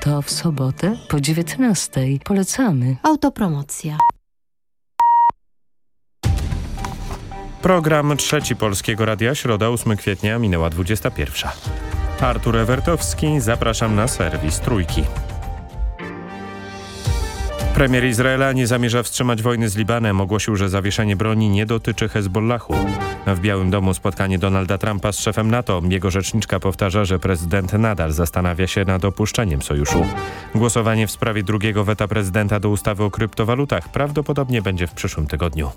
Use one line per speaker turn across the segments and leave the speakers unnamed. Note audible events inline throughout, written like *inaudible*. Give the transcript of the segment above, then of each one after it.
To w sobotę po 19. Polecamy.
Autopromocja.
Program Trzeci Polskiego Radia, środa 8 kwietnia, minęła 21. Artur Ewertowski, zapraszam na serwis Trójki. Premier Izraela nie zamierza wstrzymać wojny z Libanem. Ogłosił, że zawieszenie broni nie dotyczy Hezbollahu. W Białym Domu spotkanie Donalda Trumpa z szefem NATO. Jego rzeczniczka powtarza, że prezydent nadal zastanawia się nad opuszczeniem sojuszu. Głosowanie w sprawie drugiego weta prezydenta do ustawy o kryptowalutach prawdopodobnie będzie w przyszłym tygodniu.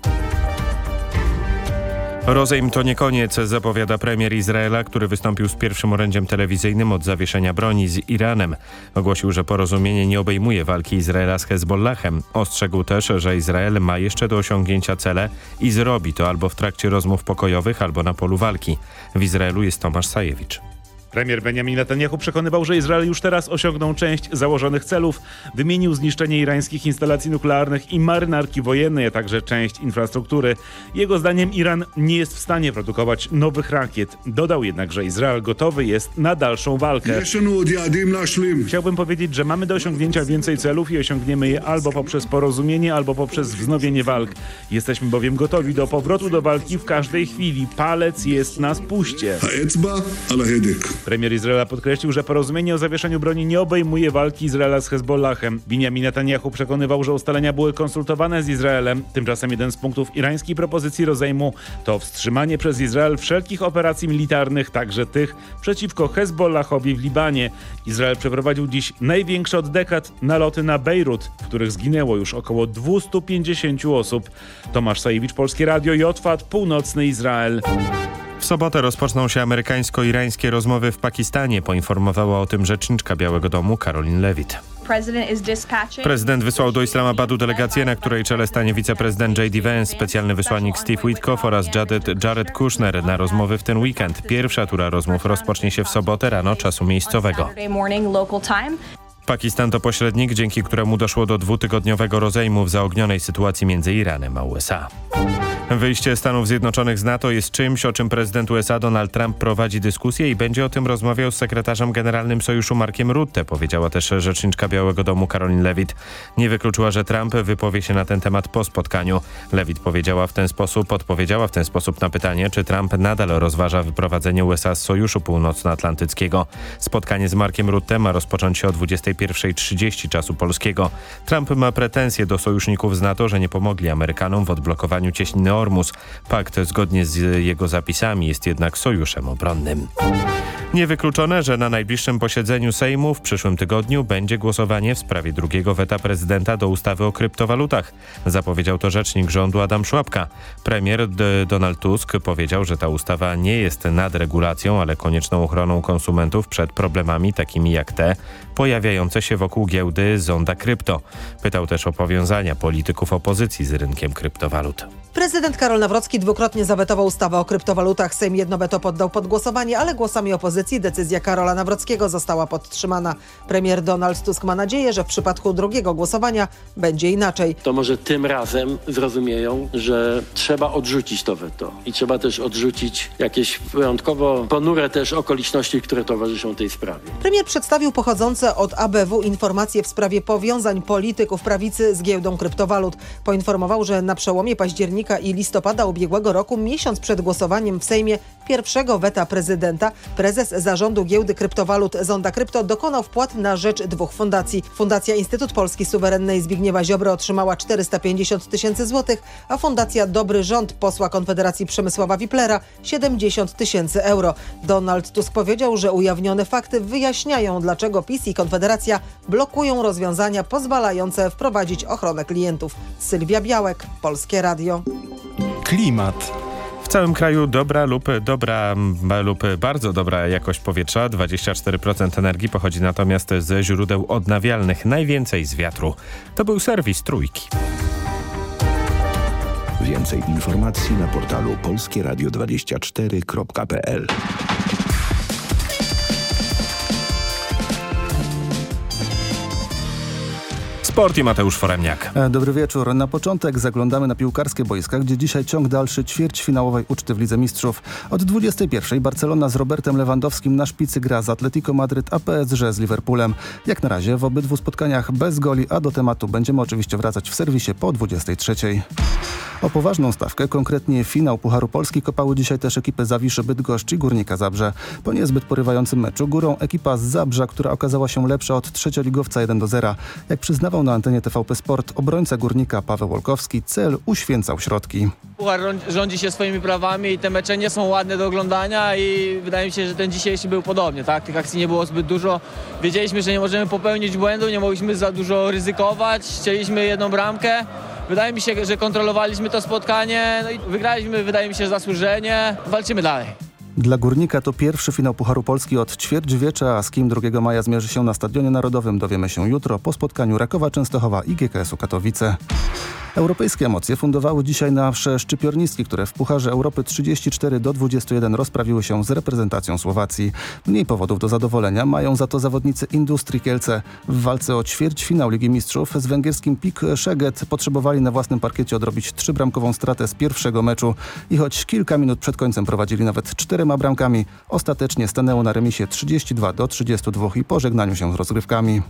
Rozejm to nie koniec, zapowiada premier Izraela, który wystąpił z pierwszym orędziem telewizyjnym od zawieszenia broni z Iranem. Ogłosił, że porozumienie nie obejmuje walki Izraela z Hezbollahem. Ostrzegł też, że Izrael ma jeszcze do osiągnięcia cele i zrobi to albo w trakcie rozmów pokojowych, albo na polu walki. W Izraelu jest Tomasz Sajewicz.
Premier Benjamin Netanyahu przekonywał, że Izrael już teraz osiągnął część założonych celów. Wymienił zniszczenie irańskich instalacji nuklearnych i marynarki wojennej, a także część infrastruktury. Jego zdaniem Iran nie jest w stanie produkować nowych rakiet. Dodał jednak, że Izrael gotowy jest na dalszą walkę. Chciałbym powiedzieć, że mamy do osiągnięcia więcej celów i osiągniemy je albo poprzez porozumienie, albo poprzez wznowienie walk. Jesteśmy bowiem gotowi do powrotu do walki w każdej chwili. Palec jest na spuście. Premier Izraela podkreślił, że porozumienie o zawieszeniu broni nie obejmuje walki Izraela z Hezbollahem. Benjamin Netanyahu przekonywał, że ustalenia były konsultowane z Izraelem. Tymczasem jeden z punktów irańskiej propozycji rozejmu to wstrzymanie przez Izrael wszelkich operacji militarnych, także tych przeciwko Hezbollahowi w Libanie. Izrael przeprowadził dziś największe od dekad naloty na Bejrut, w których zginęło już około 250 osób. Tomasz Sajewicz, Polskie Radio, Jotwat, Północny Izrael.
W sobotę rozpoczną się amerykańsko-irańskie rozmowy w Pakistanie, poinformowała o tym rzeczniczka Białego Domu Karolin Levitt. Prezydent wysłał do Islamabadu delegację, na której czele stanie wiceprezydent J.D. Vance, specjalny wysłannik Steve Witkoff oraz Jared, Jared Kushner na rozmowy w ten weekend. Pierwsza tura rozmów rozpocznie się w sobotę rano czasu miejscowego. Pakistan to pośrednik, dzięki któremu doszło do dwutygodniowego rozejmu w zaognionej sytuacji między Iranem a USA. Wyjście Stanów Zjednoczonych z NATO jest czymś, o czym prezydent USA Donald Trump prowadzi dyskusję i będzie o tym rozmawiał z sekretarzem generalnym Sojuszu Markiem Rutte, powiedziała też rzeczniczka Białego Domu Karolin Levitt. Nie wykluczyła, że Trump wypowie się na ten temat po spotkaniu. Levitt powiedziała w ten sposób, odpowiedziała w ten sposób na pytanie, czy Trump nadal rozważa wyprowadzenie USA z Sojuszu Północnoatlantyckiego. Spotkanie z Markiem Rutte ma rozpocząć się o 21.30 czasu polskiego. Trump ma pretensje do sojuszników z NATO, że nie pomogli Amerykanom w odblokowaniu cieśniny Ormus. Pakt zgodnie z jego zapisami jest jednak sojuszem obronnym. Niewykluczone, że na najbliższym posiedzeniu Sejmu w przyszłym tygodniu będzie głosowanie w sprawie drugiego weta prezydenta do ustawy o kryptowalutach. Zapowiedział to rzecznik rządu Adam Szłapka. Premier Donald Tusk powiedział, że ta ustawa nie jest nadregulacją, ale konieczną ochroną konsumentów przed problemami takimi jak te pojawiające się wokół giełdy Zonda Krypto. Pytał też o powiązania polityków opozycji z rynkiem kryptowalut.
Prezydent Karol Nawrocki dwukrotnie zawetował ustawę o kryptowalutach. Sejm jedno weto poddał pod głosowanie, ale głosami opozycji decyzja Karola Nawrockiego została podtrzymana. Premier Donald Tusk ma nadzieję, że w przypadku drugiego głosowania będzie inaczej.
To może tym razem zrozumieją, że trzeba odrzucić to weto i trzeba też odrzucić jakieś wyjątkowo ponure też okoliczności, które towarzyszą tej sprawie.
Premier przedstawił pochodzące od ABW informacje w sprawie powiązań polityków prawicy z giełdą kryptowalut. Poinformował, że na przełomie października i listopada ubiegłego roku, miesiąc przed głosowaniem w Sejmie pierwszego weta prezydenta, prezes zarządu giełdy kryptowalut Zonda Krypto dokonał wpłat na rzecz dwóch fundacji. Fundacja Instytut Polski Suwerennej Zbigniewa Ziobry otrzymała 450 tysięcy złotych, a Fundacja Dobry Rząd posła Konfederacji Przemysława Wiplera 70 tysięcy euro. Donald Tusk powiedział, że ujawnione fakty wyjaśniają, dlaczego PiS i Konfederacja blokują rozwiązania pozwalające wprowadzić ochronę klientów. Sylwia Białek, Polskie Radio.
Klimat. W całym kraju dobra lub dobra lub bardzo dobra jakość powietrza. 24% energii pochodzi natomiast ze źródeł odnawialnych, najwięcej z wiatru. To był serwis Trójki.
Więcej informacji na portalu polskieradio24.pl
Sport i Mateusz Foremniak.
E, Dobry wieczór. Na początek zaglądamy na piłkarskie boiska, gdzie dzisiaj ciąg dalszy ćwierćfinałowej uczty w Lidze Mistrzów. Od 21 Barcelona z Robertem Lewandowskim na szpicy gra z Atletico Madryt, a PSG z Liverpoolem. Jak na razie w obydwu spotkaniach bez goli, a do tematu będziemy oczywiście wracać w serwisie po 23. O poważną stawkę, konkretnie finał Pucharu Polski kopały dzisiaj też ekipy Zawiszy Bydgoszcz i Górnika Zabrze. Po niezbyt porywającym meczu górą ekipa z Zabrza, która okazała się lepsza od trzecioligowca 1 do 0. Jak przyznawał na antenie TVP Sport obrońca Górnika Paweł Wolkowski, cel uświęcał środki.
Puchar rządzi się swoimi prawami i te mecze nie są ładne do oglądania i wydaje mi się, że ten dzisiejszy był podobnie, tak? Tych akcji nie było zbyt dużo. Wiedzieliśmy, że nie możemy popełnić błędu, nie mogliśmy za dużo ryzykować, chcieliśmy jedną bramkę. Wydaje mi się, że kontrolowaliśmy to spotkanie, no i wygraliśmy, wydaje mi się, zasłużenie. Walczymy dalej.
Dla Górnika to pierwszy finał Pucharu Polski od ćwierćwiecza, a z kim 2 maja zmierzy się na Stadionie Narodowym dowiemy się jutro po spotkaniu Rakowa Częstochowa i GKS-u Katowice. Europejskie emocje fundowały dzisiaj nasze szczypiornistki, które w Pucharze Europy 34 do 21 rozprawiły się z reprezentacją Słowacji. Mniej powodów do zadowolenia mają za to zawodnicy Industrii Kielce. W walce o ćwierćfinał Ligi Mistrzów z węgierskim PIK Szeged potrzebowali na własnym parkiecie odrobić trzybramkową stratę z pierwszego meczu i choć kilka minut przed końcem prowadzili nawet bramkami, ostatecznie stanęło na remisie 32 do 32 i pożegnaniu się z rozgrywkami.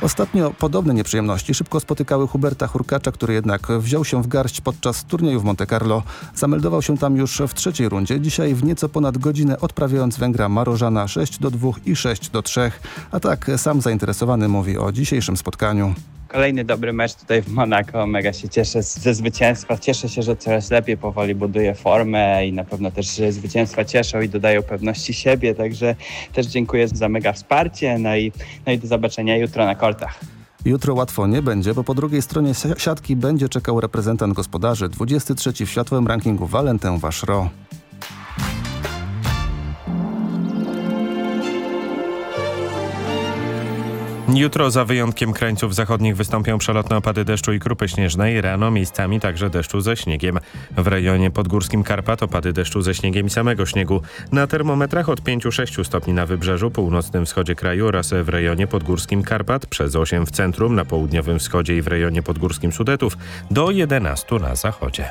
Ostatnio podobne nieprzyjemności szybko spotykały Huberta Hurkacza, który jednak wziął się w garść podczas turnieju w Monte Carlo. Zameldował się tam już w trzeciej rundzie, dzisiaj w nieco ponad godzinę odprawiając Węgra Marożana 6 do 2 i 6 do 3. A tak sam zainteresowany mówi o dzisiejszym spotkaniu.
Kolejny dobry mecz tutaj w Monako. Mega się cieszę ze zwycięstwa. Cieszę się, że coraz lepiej powoli buduje formę i na pewno też zwycięstwa cieszą i dodają pewności siebie. Także też dziękuję za mega wsparcie. No i, no i do zobaczenia jutro na kortach.
Jutro łatwo nie będzie, bo po drugiej stronie si- siatki będzie czekał reprezentant gospodarzy, 23 w światowym rankingu Valentyn Waszro.
Jutro za wyjątkiem krańców zachodnich wystąpią przelotne opady deszczu i krupy śnieżnej, rano miejscami także deszczu ze śniegiem. W rejonie podgórskim Karpat opady deszczu ze śniegiem i samego śniegu. Na termometrach od 5-6 stopni na wybrzeżu, północnym wschodzie kraju oraz w rejonie podgórskim Karpat, przez 8 w centrum, na południowym wschodzie i w rejonie podgórskim Sudetów, do 11 na zachodzie.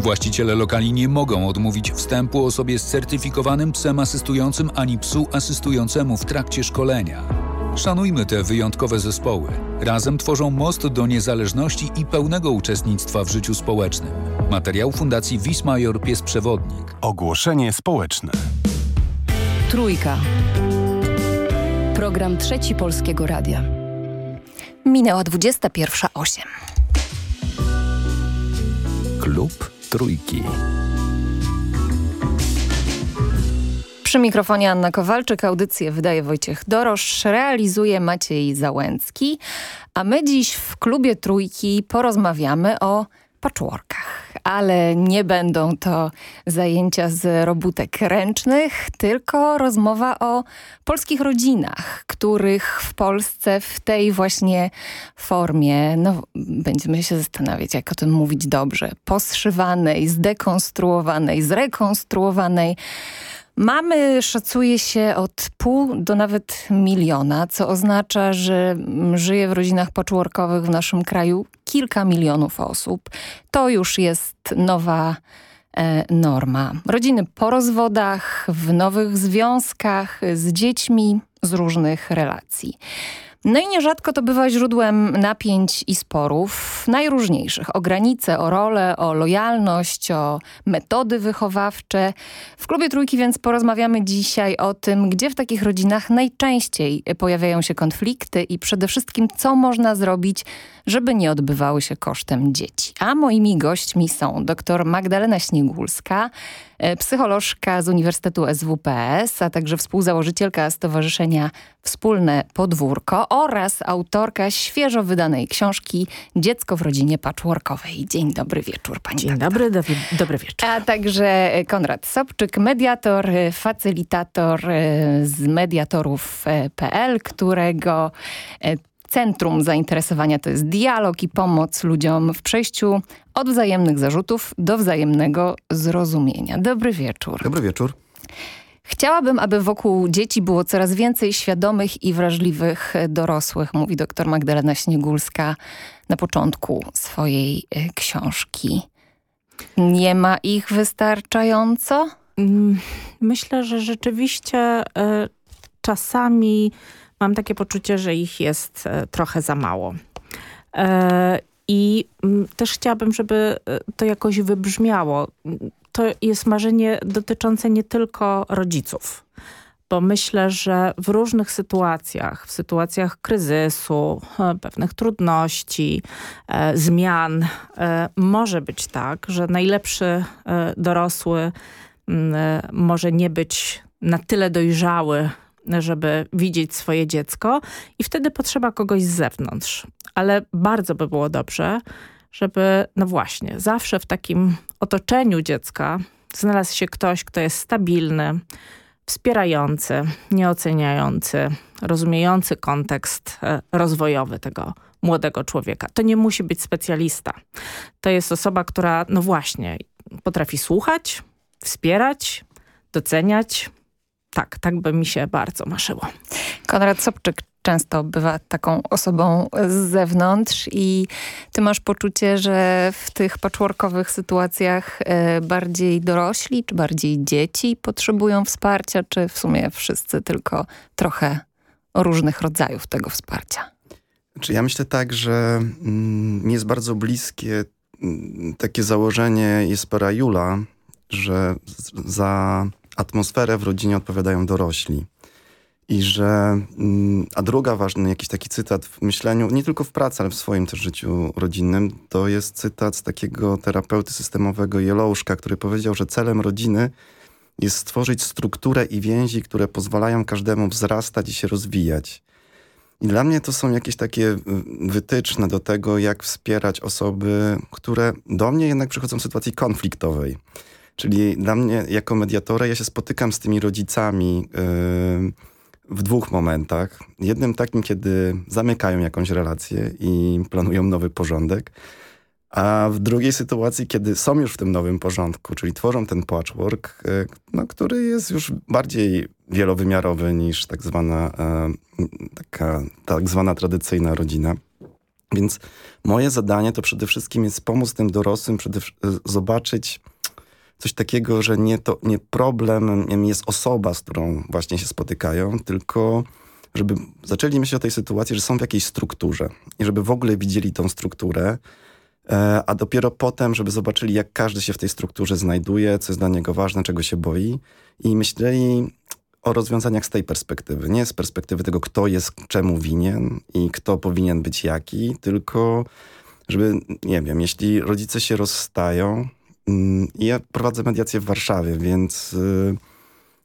Właściciele lokali nie mogą odmówić wstępu osobie z certyfikowanym psem asystującym ani psu asystującemu w trakcie szkolenia. Szanujmy te wyjątkowe zespoły. Razem tworzą most do niezależności i pełnego uczestnictwa w życiu społecznym. Materiał Fundacji Wismajor Pies Przewodnik.
Ogłoszenie społeczne.
Trójka. Program Trzeci Polskiego Radia.
Minęła 21.08.
Klub Trójki.
Przy mikrofonie Anna Kowalczyk, audycję wydaje Wojciech Dorosz, realizuje Maciej Załęcki, a my dziś w klubie Trójki porozmawiamy o patchworkach. Ale nie będą to zajęcia z robótek ręcznych, tylko rozmowa o polskich rodzinach, których w Polsce w tej właśnie formie, no będziemy się zastanawiać, jak o tym mówić dobrze, poszywanej, zdekonstruowanej, zrekonstruowanej, Mamy szacuje się od pół do nawet miliona, co oznacza, że żyje w rodzinach patchworkowych w naszym kraju kilka milionów osób. To już jest nowa e, norma. Rodziny po rozwodach, w nowych związkach, z dziećmi, z różnych relacji. No i nierzadko to bywa źródłem napięć i sporów najróżniejszych. O granice, o rolę, o lojalność, o metody wychowawcze. W Klubie Trójki więc porozmawiamy dzisiaj o tym, gdzie w takich rodzinach najczęściej pojawiają się konflikty i przede wszystkim co można zrobić, żeby nie odbywały się kosztem dzieci. A moimi gośćmi są dr Magdalena Śniegulska, psycholożka z Uniwersytetu SWPS, a także współzałożycielka Stowarzyszenia Wspólne podwórko oraz autorka świeżo wydanej książki Dziecko w rodzinie patchworkowej. Dzień dobry wieczór pani
Dzień
doktor.
dobry, dobry, dobry wieczór.
A także Konrad Sobczyk, mediator, y, facylitator z mediatorów.pl, którego centrum zainteresowania to jest dialog i pomoc ludziom w przejściu od wzajemnych zarzutów do wzajemnego zrozumienia. Dobry wieczór.
Dobry wieczór.
Chciałabym, aby wokół dzieci było coraz więcej świadomych i wrażliwych dorosłych, mówi dr Magdalena Śniegulska na początku swojej e, książki. Nie ma ich wystarczająco?
Mm, Myślę, że rzeczywiście e, czasami mam takie poczucie, że ich jest e, trochę za mało. E, I mm, też chciałabym, żeby e, to jakoś wybrzmiało. To jest marzenie dotyczące nie tylko rodziców. Bo myślę, że w różnych sytuacjach, w sytuacjach kryzysu, pewnych trudności, zmian, może być tak, że najlepszy dorosły m, e, może nie być na tyle dojrzały, żeby widzieć swoje dziecko i wtedy potrzeba kogoś z zewnątrz. Ale bardzo by było dobrze, żeby, no właśnie, zawsze w takim otoczeniu dziecka znalazł się ktoś, kto jest stabilny, wspierający, nieoceniający, rozumiejący kontekst e, rozwojowy tego młodego człowieka. To nie musi być specjalista. To jest osoba, która, no właśnie, potrafi słuchać, wspierać, doceniać. Tak, tak by mi się bardzo marzyło.
Konrad Sobczyk często bywa taką osobą z zewnątrz i ty masz poczucie, że w tych patchworkowych sytuacjach e, bardziej dorośli czy bardziej dzieci potrzebują wsparcia, czy w sumie wszyscy tylko trochę różnych rodzajów tego wsparcia?
Czy ja myślę tak, że mm, mi jest bardzo bliskie mm, takie założenie Jespera Jula, że za atmosferę w rodzinie odpowiadają dorośli. I że, mm, a druga ważny jakiś taki cytat w myśleniu, nie tylko w pracy, ale w swoim też życiu rodzinnym, to jest cytat z takiego terapeuty systemowego Jelouszka, który powiedział, że celem rodziny jest stworzyć strukturę i więzi, które pozwalają każdemu wzrastać i się rozwijać. I dla mnie to są jakieś takie y, wytyczne do tego, jak wspierać osoby, które do mnie jednak przychodzą w sytuacji konfliktowej. Czyli dla mnie, jako mediatora, ja się spotykam z tymi rodzicami yy, w dwóch momentach. Jednym takim, kiedy zamykają jakąś relację i planują nowy porządek, a w drugiej sytuacji, kiedy są już w tym nowym porządku, czyli tworzą ten patchwork, yy, no, który jest już bardziej wielowymiarowy niż tak zwana, yy, taka, tak zwana tradycyjna rodzina. Więc moje zadanie to przede wszystkim jest pomóc tym dorosłym przede, zobaczyć coś takiego, że nie, to, nie problemem jest osoba, z którą właśnie się spotykają, tylko żeby zaczęli myśleć o tej sytuacji, że są w jakiejś strukturze i żeby w ogóle widzieli tą strukturę, e, a dopiero potem, żeby zobaczyli, jak każdy się w tej strukturze znajduje, co jest dla niego ważne, czego się boi i myśleli o rozwiązaniach z tej perspektywy. Nie z perspektywy tego, kto jest czemu winien i kto powinien być jaki, tylko żeby, nie wiem, jeśli rodzice się rozstają, ja prowadzę mediację w Warszawie, więc y,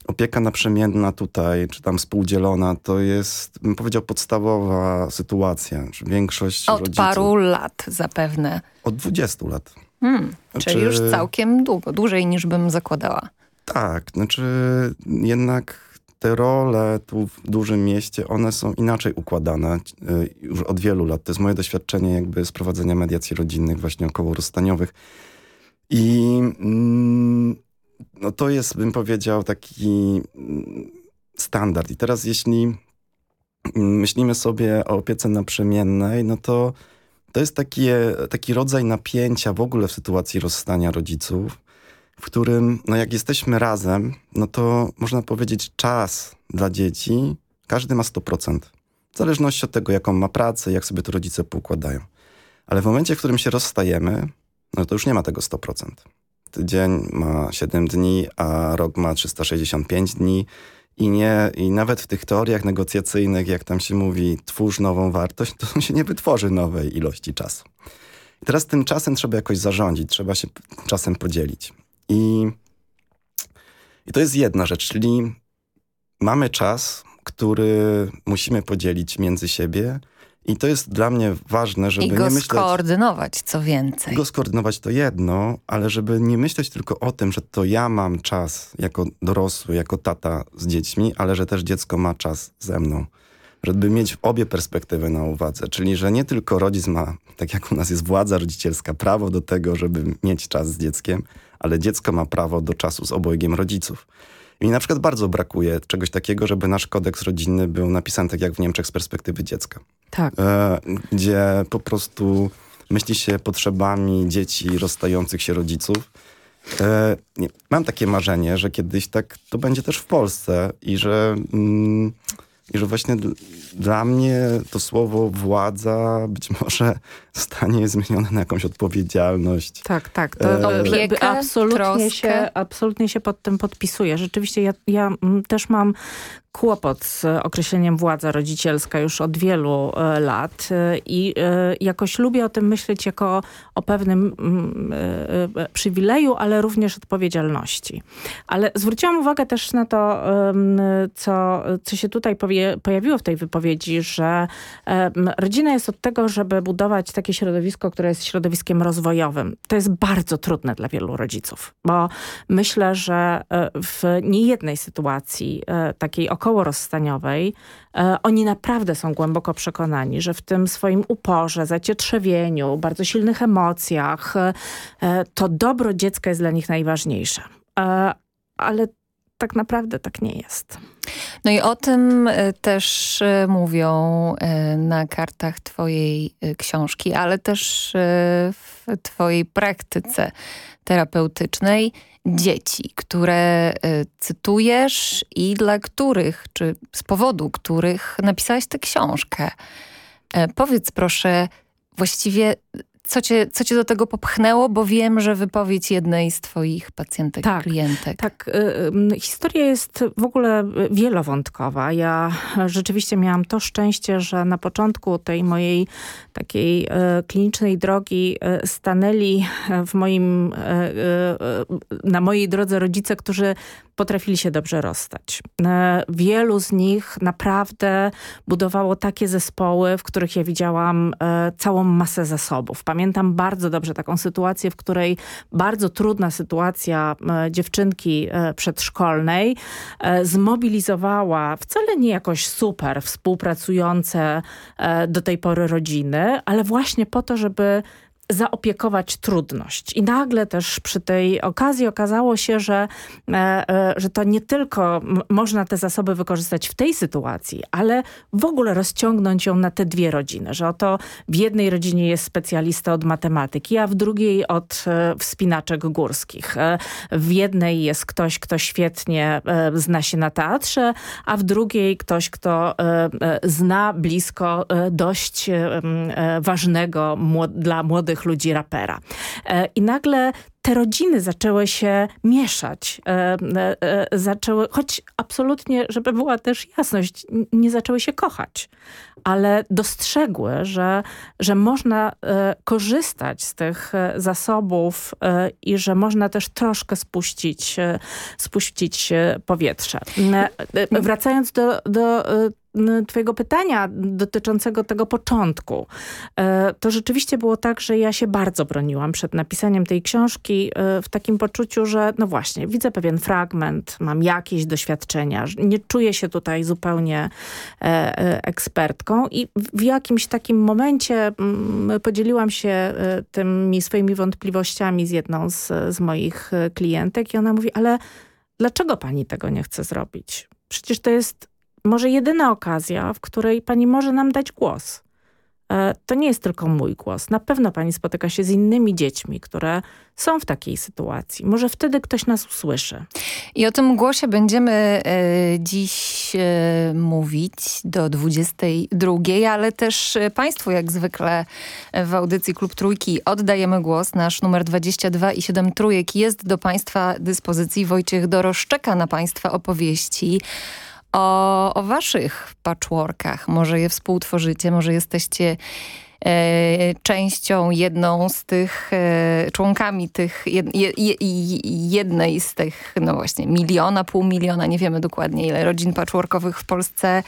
opieka naprzemienna tutaj, czy tam współdzielona, to jest, bym powiedział, podstawowa sytuacja. Większość
Od
rodziców...
paru lat zapewne.
Od 20 lat.
Hmm,
Znaczy-
Czyli już całkiem długo, dłużej niż bym zakładała.
Tak, znaczy jednak te role tu w dużym mieście, one są inaczej układane y, już od wielu lat. To jest moje doświadczenie jakby z prowadzenia mediacji rodzinnych, właśnie około rozstaniowych. I mm, no to jest, bym powiedział, taki mm, standard. I teraz jeśli mm, myślimy sobie o opiece naprzemiennej, no to to jest takie, taki rodzaj napięcia w ogóle w sytuacji rozstania rodziców, w którym, no jak jesteśmy razem, no to można powiedzieć czas dla dzieci, każdy ma 100%. W zależności od tego, jaką ma pracę, jak sobie to rodzice poukładają. Ale w momencie, w którym się rozstajemy, no to już nie ma tego 100%. Tydzień ma 7 dni, a rok ma 365 dni i, nie, i nawet w tych teoriach negocjacyjnych, jak tam się mówi, twórz nową wartość, to *laughs* się nie wytworzy nowej ilości czasu. I teraz tym czasem trzeba jakoś zarządzić, trzeba się czasem podzielić. I, I to jest jedna rzecz, czyli mamy czas, który musimy podzielić między siebie i to jest dla mnie ważne, żeby
I go
nie myśleć...
skoordynować, co więcej.
Go skoordynować to jedno, ale żeby nie myśleć tylko o tym, że to ja mam czas jako dorosły, jako tata z dziećmi, ale że też dziecko ma czas ze mną. Żeby mieć obie perspektywy na uwadze. Czyli, że nie tylko rodzic ma, tak jak u nas jest władza rodzicielska, prawo do tego, żeby mieć czas z dzieckiem, ale dziecko ma prawo do czasu z obojgiem rodziców. I mi na przykład bardzo brakuje czegoś takiego, żeby nasz kodeks rodzinny był napisany tak jak w Niemczech z perspektywy dziecka.
Tak.
E, gdzie po prostu myśli się potrzebami dzieci rozstających się rodziców. E, nie, mam takie marzenie, że kiedyś tak to będzie też w Polsce i że, mm, i że właśnie dla mnie to słowo władza być może zostanie zmienione na jakąś odpowiedzialność.
Tak, tak. To
E,
Opiekę, absolutnie, się, absolutnie się pod tym podpisuję. Rzeczywiście ja, ja mm, też mam kłopot z określeniem władza rodzicielska już od wielu e, lat e, i e, jakoś lubię o tym myśleć jako o pewnym mm, e, e, przywileju, ale również odpowiedzialności. Ale zwróciłam uwagę też na to, co, co się tutaj powie, pojawiło w tej wypowiedzi, że rodzina jest od tego, żeby budować takie środowisko, które jest środowiskiem rozwojowym. To jest bardzo trudne dla wielu rodziców, bo myślę, że e, w niejednej sytuacji e, takiej około rozstaniowej, e, oni naprawdę są głęboko przekonani, że w tym swoim uporze, zacietrzewieniu, bardzo silnych emocjach, to dobro dziecka jest dla nich najważniejsze. Ale tak naprawdę tak nie jest.
No i o tym e, też e, mówią e, na kartach twojej książki, ale też w twojej praktyce terapeutycznej dzieci, które cytujesz i dla których, czy z powodu których napisałaś tę książkę. Powiedz proszę właściwie, co cię, co cię do tego popchnęło, bo wiem, że wypowiedź jednej z twoich pacjentek,
Tak,
klientek.
Tak, y, y, historia jest w ogóle wielowątkowa. Ja rzeczywiście miałam to szczęście, że na początku tej mojej takiej y, klinicznej drogi y, stanęli w moim, y, y, na mojej drodze rodzice, którzy potrafili się dobrze rozstać. E, Wielu z nich naprawdę budowało takie zespoły, w których ja widziałam e, całą masę zasobów. Pamiętam bardzo dobrze taką sytuację, w której bardzo trudna sytuacja e, dziewczynki przedszkolnej zmobilizowała wcale nie jakoś super współpracujące do tej pory rodziny, ale właśnie po to, żeby zaopiekować trudność. I nagle też przy tej okazji okazało się, że, e, e, że to nie tylko można te zasoby wykorzystać w tej sytuacji, ale w ogóle rozciągnąć ją na te dwie rodziny. Że oto w jednej rodzinie jest specjalista od matematyki, a w drugiej od e, wspinaczek górskich. W jednej jest ktoś, kto świetnie zna się na teatrze, a w drugiej ktoś, kto zna blisko dość ważnego dla młodych ludzi rapera. E, I nagle te rodziny zaczęły się mieszać. E, e, zaczęły, choć absolutnie, żeby była też jasność, nie zaczęły się kochać, ale dostrzegły, że, że można korzystać z tych zasobów i że można też troszkę spuścić, spuścić powietrze. Wracając do, do twojego pytania dotyczącego tego początku. E, To rzeczywiście było tak, że ja się bardzo broniłam przed napisaniem tej książki e, w takim poczuciu, że no właśnie, widzę pewien fragment, mam jakieś doświadczenia, nie czuję się tutaj zupełnie e, ekspertką i w jakimś takim momencie mm, podzieliłam się tymi swoimi wątpliwościami z jedną z, z moich klientek i ona mówi, ale dlaczego pani tego nie chce zrobić? Przecież to jest może jedyna okazja, w której pani może nam dać głos. E, To nie jest tylko mój głos. Na pewno pani spotyka się z innymi dziećmi, które są w takiej sytuacji. Może wtedy ktoś nas usłyszy.
I o tym głosie będziemy e, dziś e, mówić do 22, ale też Państwu jak zwykle w audycji Klub Trójki oddajemy głos. Nasz numer 22 i 7 trójek jest do Państwa dyspozycji. Wojciech Dorosz czeka na Państwa opowieści o, o waszych patchworkach. Może je współtworzycie, może jesteście częścią, jedną z tych, członkami tych, jednej z tych, no właśnie, miliona, pół miliona, nie wiemy dokładnie ile rodzin patchworkowych w Polsce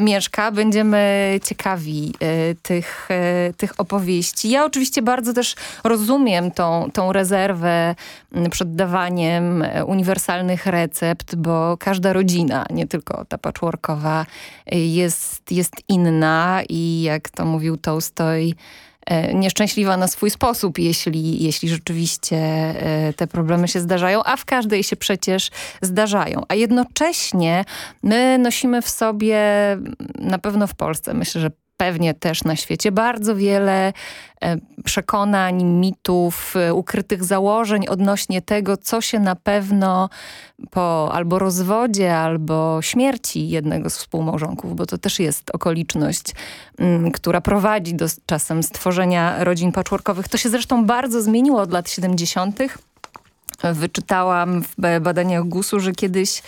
mieszka. Będziemy ciekawi tych, tych opowieści. Ja oczywiście bardzo też rozumiem tą, tą rezerwę przed dawaniem uniwersalnych recept, bo każda rodzina, nie tylko ta patchworkowa, jest, jest inna i jak to mówił Tolstoj, e, nieszczęśliwa na swój sposób, jeśli, jeśli rzeczywiście e, te problemy się zdarzają, a w każdej się przecież zdarzają. A jednocześnie my nosimy w sobie, na pewno w Polsce, myślę, że pewnie też na świecie, bardzo wiele e, przekonań, mitów, e, ukrytych założeń odnośnie tego, co się na pewno po albo rozwodzie, albo śmierci jednego z współmałżonków, bo to też jest okoliczność, mm, która prowadzi do czasem stworzenia rodzin patchworkowych. To się zresztą bardzo zmieniło od lat 70. Wyczytałam w badaniach GUS-u, że kiedyś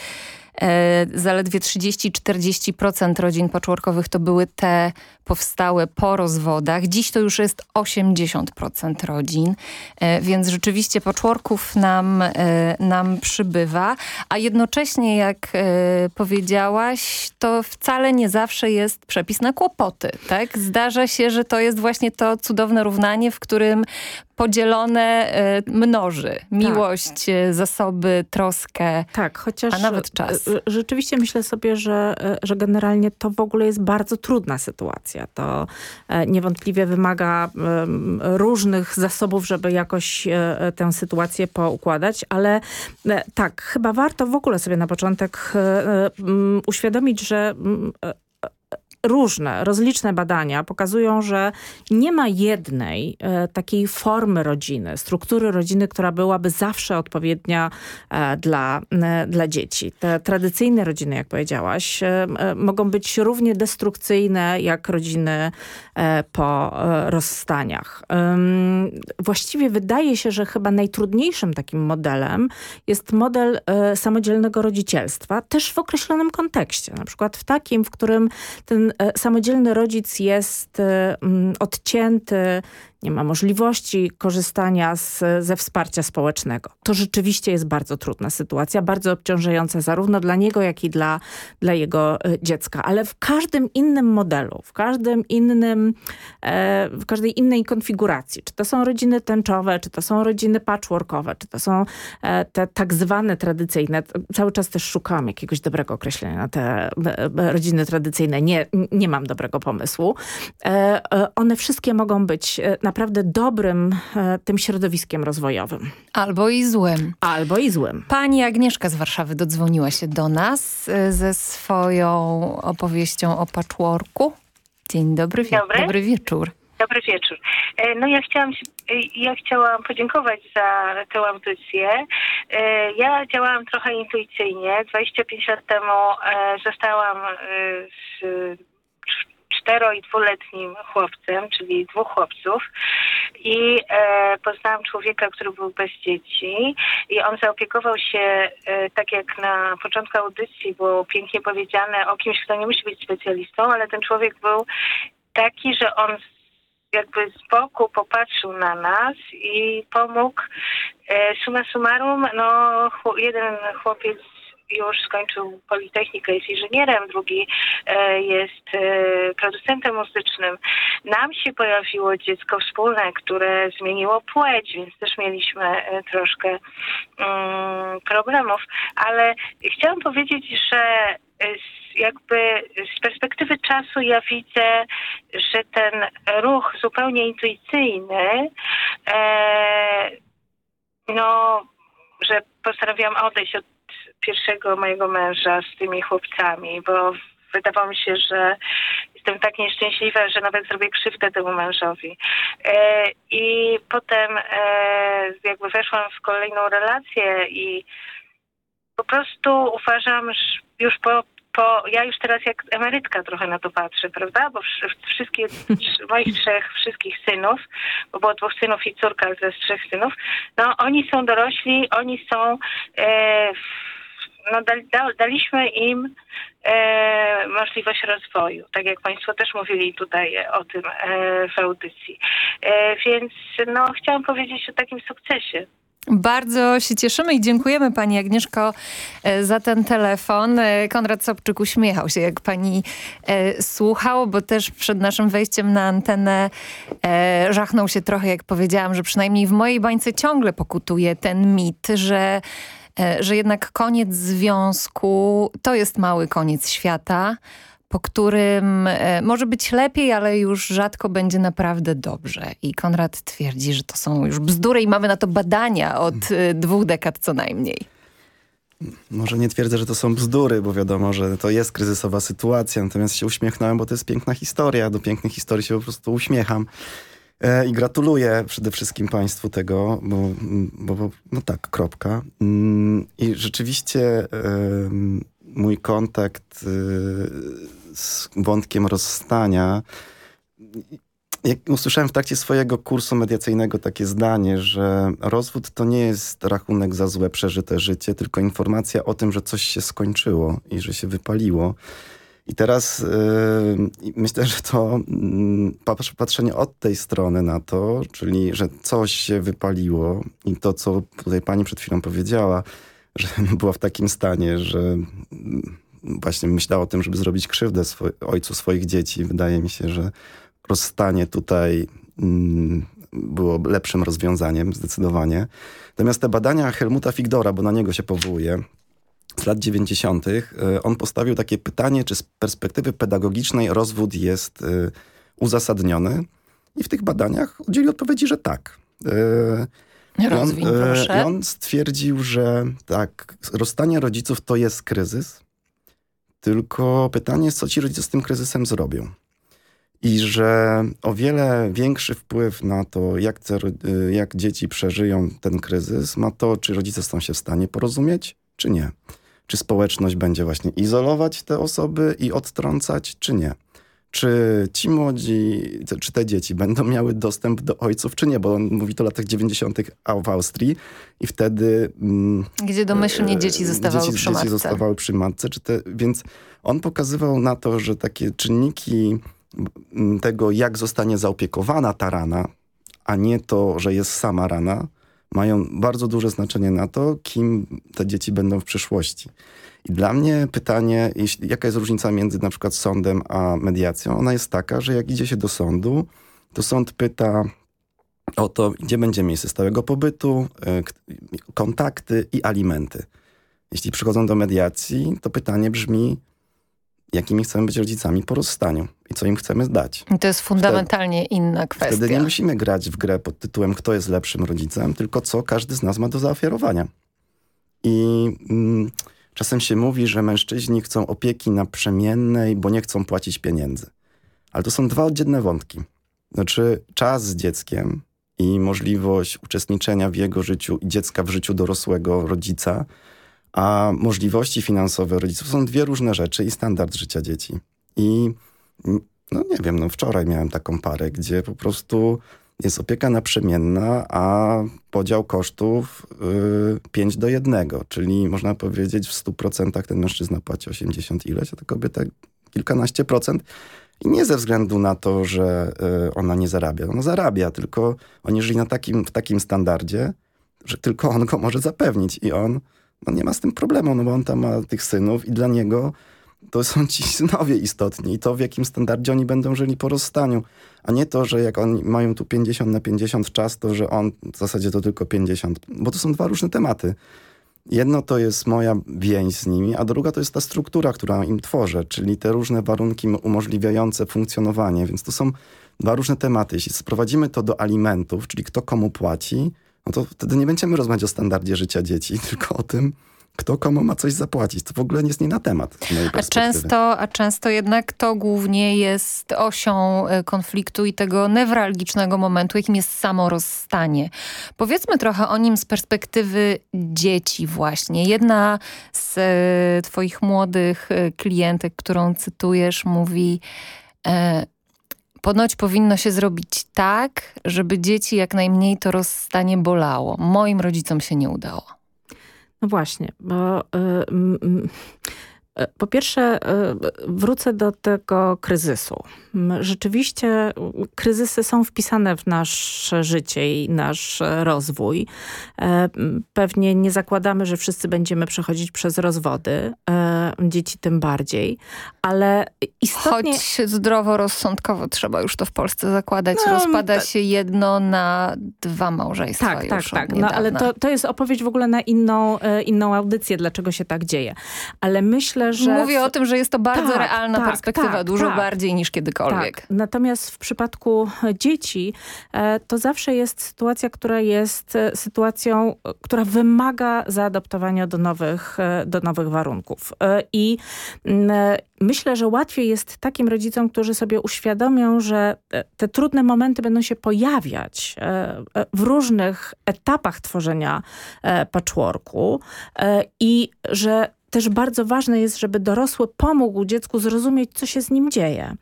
zaledwie 30-40% rodzin patchworkowych to były te powstałe po rozwodach. Dziś to już jest 80% rodzin, e, więc rzeczywiście patchworków nam, e, nam przybywa, a jednocześnie jak powiedziałaś, to wcale nie zawsze jest przepis na kłopoty. Tak? Zdarza się, że to jest właśnie to cudowne równanie, w którym podzielone e, mnoży. Miłość, tak. E, zasoby, troskę, tak, chociaż a nawet czas.
E, rzeczywiście myślę sobie, że, że generalnie to w ogóle jest bardzo trudna sytuacja. To niewątpliwie wymaga różnych zasobów, żeby jakoś tę sytuację poukładać, ale tak, chyba warto w ogóle sobie na początek uświadomić, że różne, rozliczne badania pokazują, że nie ma jednej e, takiej formy rodziny, struktury rodziny, która byłaby zawsze odpowiednia e, dla, e, dla dzieci. Te tradycyjne rodziny, jak powiedziałaś, e, e, mogą być równie destrukcyjne jak rodziny e, po rozstaniach. właściwie wydaje się, że chyba najtrudniejszym takim modelem jest model samodzielnego rodzicielstwa, też w określonym kontekście. Na przykład w takim, w którym ten samodzielny rodzic jest mm, odcięty nie ma możliwości korzystania z, ze wsparcia społecznego. To rzeczywiście jest bardzo trudna sytuacja, bardzo obciążająca zarówno dla niego, jak i dla, dla jego e, dziecka. Ale w każdym innym modelu, w każdym innym, e, w każdej innej konfiguracji, czy to są rodziny tęczowe, czy to są rodziny patchworkowe, czy to są e, te tak zwane tradycyjne, cały czas też szukam jakiegoś dobrego określenia na te rodziny tradycyjne. Nie, nie mam dobrego pomysłu. One wszystkie mogą być naprawdę dobrym e, tym środowiskiem rozwojowym.
Albo i złym.
Albo i złym.
Pani Agnieszka z Warszawy dodzwoniła się do nas e, ze swoją opowieścią o patchworku. Dzień dobry, dobry. dobry wieczór.
Dobry wieczór. E, no ja chciałam się, ja chciałam podziękować za tę audycję. Ja działałam trochę intuicyjnie. 25 lat temu zostałam z cztero i dwuletnim chłopcem, czyli dwóch chłopców i e, poznałam człowieka, który był bez dzieci i on zaopiekował się, e, tak jak na początku audycji było pięknie powiedziane, o kimś, kto nie musi być specjalistą, ale ten człowiek był taki, że on jakby z boku popatrzył na nas i pomógł. E, summa summarum, no jeden chłopiec już skończył Politechnikę, jest inżynierem, drugi e, jest e, producentem muzycznym. Nam się pojawiło dziecko wspólne, które zmieniło płeć, więc też mieliśmy e, troszkę mm, problemów, ale chciałam powiedzieć, że jakby z perspektywy czasu ja widzę, że ten ruch zupełnie intuicyjny, no, że postanowiłam odejść od pierwszego mojego męża z tymi chłopcami, bo wydawało mi się, że jestem tak nieszczęśliwa, że nawet zrobię krzywdę temu mężowi. E, I potem e, jakby weszłam w kolejną relację i po prostu uważam, że już po po, ja już teraz jak emerytka trochę na to patrzę, prawda? Bo wszystkie, moich trzech, wszystkich synów, bo było dwóch synów i córka ze trzech synów, no oni są dorośli, oni są e, no, daliśmy im e, możliwość rozwoju, tak jak Państwo też mówili tutaj o tym e, w audycji. E, więc no, chciałam powiedzieć o takim sukcesie.
Bardzo się cieszymy i dziękujemy Pani Agnieszko e, za ten telefon. E, Konrad Sobczyk uśmiechał się, jak Pani e, słuchał, bo też przed naszym wejściem na antenę żachnął się trochę, jak powiedziałam, że przynajmniej w mojej bańce ciągle pokutuje ten mit, że że jednak koniec związku to jest mały koniec świata, po którym e, może być lepiej, ale już rzadko będzie naprawdę dobrze. I Konrad twierdzi, że to są już bzdury i mamy na to badania od e, dwóch dekad co najmniej.
Może nie twierdzę, że to są bzdury, bo wiadomo, że to jest kryzysowa sytuacja, natomiast się uśmiechnąłem, bo to jest piękna historia. Do pięknych historii się po prostu uśmiecham. E, I gratuluję przede wszystkim Państwu tego, bo, bo, bo no tak, kropka. Mm, I rzeczywiście mój kontakt e, z wątkiem rozstania jak usłyszałem w trakcie swojego kursu mediacyjnego takie zdanie, że rozwód to nie jest rachunek za złe przeżyte życie, tylko informacja o tym, że coś się skończyło i że się wypaliło. I teraz yy, myślę, że to yy, patrzenie od tej strony na to, czyli że coś się wypaliło i to, co tutaj pani przed chwilą powiedziała, że *laughs* była w takim stanie, że yy, właśnie myślała o tym, żeby zrobić krzywdę ojcu swoich dzieci. Wydaje mi się, że rozstanie tutaj mm, było lepszym rozwiązaniem, zdecydowanie. Natomiast te badania Helmuta Figdora, bo na niego się powołuje, z lat 90., y, on postawił takie pytanie, czy z perspektywy pedagogicznej rozwód jest y, uzasadniony. I w tych badaniach udzielił odpowiedzi, że tak.
Y, Rozwiń, on, proszę.
On stwierdził, że tak, rozstanie rodziców to jest kryzys, tylko pytanie jest, co ci rodzice z tym kryzysem zrobią i że o wiele większy wpływ na to, jak, te, jak dzieci przeżyją ten kryzys, ma to, czy rodzice są się w stanie porozumieć, czy nie. Czy społeczność będzie właśnie izolować te osoby i odtrącać, czy nie. Czy ci młodzi, czy te dzieci będą miały dostęp do ojców, czy nie, bo on mówi to w latach 90. w Austrii i wtedy...
Mm, Gdzie domyślnie dzieci zostawały
dzieci,
przy matce.
Dzieci zostawały przy matce, czy te, więc on pokazywał na to, że takie czynniki tego, jak zostanie zaopiekowana ta rana, a nie to, że jest sama rana, mają bardzo duże znaczenie na to, kim te dzieci będą w przyszłości. I dla mnie pytanie, jeśli, jaka jest różnica między na przykład sądem a mediacją, ona jest taka, że jak idzie się do sądu, to sąd pyta o to, gdzie będzie miejsce stałego pobytu, e, kontakty i alimenty. Jeśli przychodzą do mediacji, to pytanie brzmi, jakimi chcemy być rodzicami po rozstaniu i co im chcemy dać.
I to jest fundamentalnie wtedy, inna kwestia.
Wtedy nie musimy grać w grę pod tytułem kto jest lepszym rodzicem, tylko co każdy z nas ma do zaoferowania. I mm, czasem się mówi, że mężczyźni chcą opieki naprzemiennej, bo nie chcą płacić pieniędzy. Ale to są dwa oddzielne wątki. Znaczy czas z dzieckiem i możliwość uczestniczenia w jego życiu i dziecka w życiu dorosłego rodzica – a możliwości finansowe rodziców są dwie różne rzeczy i standard życia dzieci. I no nie wiem, no wczoraj miałem taką parę, gdzie po prostu jest opieka naprzemienna, a podział kosztów y, 5 do 1, czyli można powiedzieć w 100% ten mężczyzna płaci 80 ileś, a ta kobieta kilkanaście procent. I nie ze względu na to, że y, ona nie zarabia. Ona zarabia, tylko oni żyli na takim, w takim standardzie, że tylko on go może zapewnić i on no nie ma z tym problemu, no bo on tam ma tych synów i dla niego to są ci synowie istotni i to w jakim standardzie oni będą żyli po rozstaniu, a nie to, że jak oni mają tu 50 na 50 czas, to że on w zasadzie to tylko 50, bo to są dwa różne tematy. Jedno to jest moja więź z nimi, a druga to jest ta struktura, która im tworzę, czyli te różne warunki umożliwiające funkcjonowanie, więc to są dwa różne tematy. Jeśli sprowadzimy to do alimentów, czyli kto komu płaci, no to wtedy nie będziemy rozmawiać o standardzie życia dzieci, *laughs* tylko o tym, kto komu ma coś zapłacić. To w ogóle nie jest nie na temat.
A często, a często jednak to głównie jest osią e, konfliktu i tego newralgicznego momentu, jakim jest samo rozstanie. Powiedzmy trochę o nim z perspektywy dzieci właśnie. Jedna z e, twoich młodych e, klientek, którą cytujesz, mówi... E, Ponoć powinno się zrobić tak, żeby dzieci jak najmniej to rozstanie bolało. Moim rodzicom się nie udało.
No właśnie, bo y, y, E, po pierwsze, e, wrócę do tego kryzysu. Rzeczywiście kryzysy są wpisane w nasze życie i nasz rozwój. E, pewnie nie zakładamy, że wszyscy będziemy przechodzić przez rozwody, dzieci tym bardziej, ale istotnie...
Choć zdroworozsądkowo trzeba już to w Polsce zakładać. No, Rozpada się jedno na dwa małżeństwa
Tak, tak, tak. No, ale to, to jest opowieść w ogóle na inną, inną audycję, dlaczego się tak dzieje. Ale myślę, że...
Mówię o tym, że jest to bardzo tak, realna tak, perspektywa, tak, dużo tak. bardziej niż kiedykolwiek. Tak.
Natomiast w przypadku dzieci e, to zawsze jest sytuacja, która jest e, sytuacją, która wymaga zaadaptowania do nowych, e, do nowych warunków. I mm, myślę, że łatwiej jest takim rodzicom, którzy sobie uświadomią, że te trudne momenty będą się pojawiać w różnych etapach tworzenia patchworku i że też bardzo ważne jest, żeby dorosły pomógł dziecku zrozumieć, co się z nim dzieje.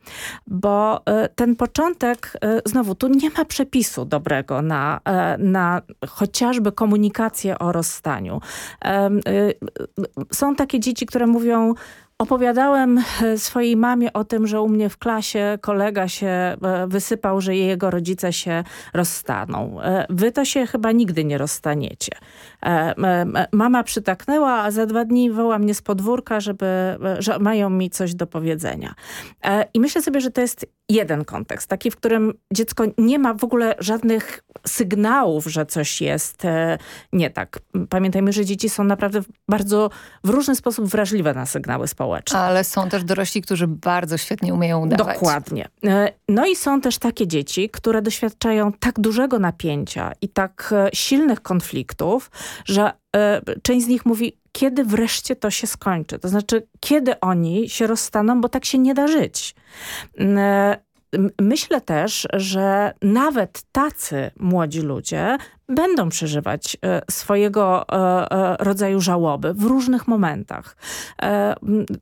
Bo e, ten początek, e, znowu, tu nie ma przepisu dobrego na, e, na chociażby komunikację o rozstaniu. Są takie dzieci, które mówią, Opowiadałem swojej mamie o tym, że u mnie w klasie kolega się wysypał, że jego rodzice się rozstaną. Wy to się chyba nigdy nie rozstaniecie. Mama przytaknęła, a za dwa dni woła mnie z podwórka, żeby, że mają mi coś do powiedzenia. I myślę sobie, że to jest jeden kontekst, taki, w którym dziecko nie ma w ogóle żadnych sygnałów, że coś jest nie tak. Pamiętajmy, że dzieci są naprawdę bardzo w różny sposób wrażliwe na sygnały społeczne.
Ale są też dorośli, którzy bardzo świetnie umieją udawać.
Dokładnie. E, no i są też takie dzieci, które doświadczają tak dużego napięcia i tak e, silnych konfliktów, że e, część z nich mówi, kiedy wreszcie to się skończy. To znaczy, kiedy oni się rozstaną, bo tak się nie da żyć. Myślę też, że nawet tacy młodzi ludzie będą przeżywać e, swojego rodzaju żałoby w różnych momentach.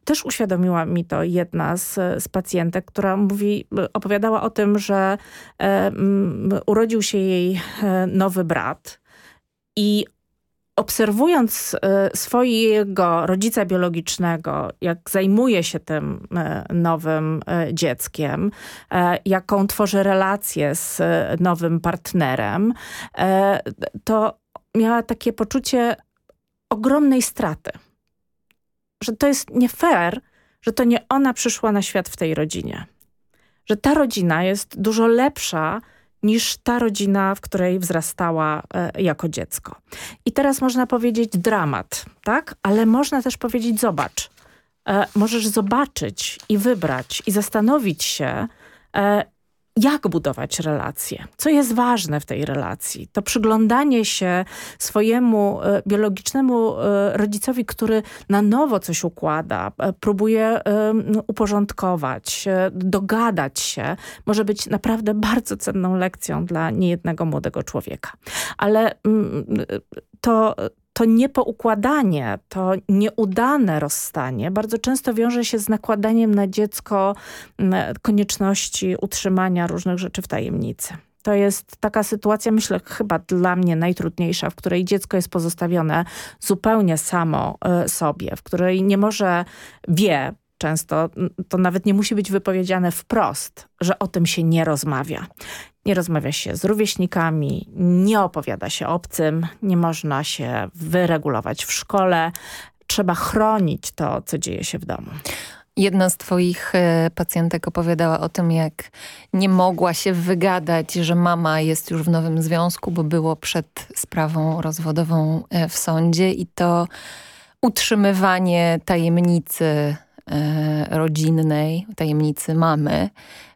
Też uświadomiła mi to jedna z, z pacjentek, która mówi, opowiadała o tym, że urodził się jej nowy brat i obserwując e, swojego rodzica biologicznego, jak zajmuje się tym e, nowym e, dzieckiem, jaką tworzy relację z nowym partnerem, to miała takie poczucie ogromnej straty. Że to jest nie fair, że to nie ona przyszła na świat w tej rodzinie. Że ta rodzina jest dużo lepsza niż ta rodzina, w której wzrastała e, jako dziecko. I teraz można powiedzieć dramat, tak? Ale można też powiedzieć zobacz. E, możesz zobaczyć i wybrać i zastanowić się, e, jak budować relacje, co jest ważne w tej relacji. To przyglądanie się swojemu e, biologicznemu e, rodzicowi, który na nowo coś układa, e, próbuje uporządkować, dogadać się, może być naprawdę bardzo cenną lekcją dla niejednego młodego człowieka. Ale mm, to, to niepoukładanie, to nieudane rozstanie bardzo często wiąże się z nakładaniem na dziecko konieczności utrzymania różnych rzeczy w tajemnicy. To jest taka sytuacja, myślę, chyba dla mnie najtrudniejsza, w której dziecko jest pozostawione zupełnie samo e, sobie, w której nie może, wie, często to nawet nie musi być wypowiedziane wprost, że o tym się nie rozmawia. Nie rozmawia się z rówieśnikami, nie opowiada się obcym, nie można się wyregulować w szkole. Trzeba chronić to, co dzieje się w domu.
Jedna z twoich e, pacjentek opowiadała o tym, jak nie mogła się wygadać, że mama jest już w nowym związku, bo było przed sprawą rozwodową e, w sądzie i to utrzymywanie tajemnicy rodzinnej, tajemnicy mamy,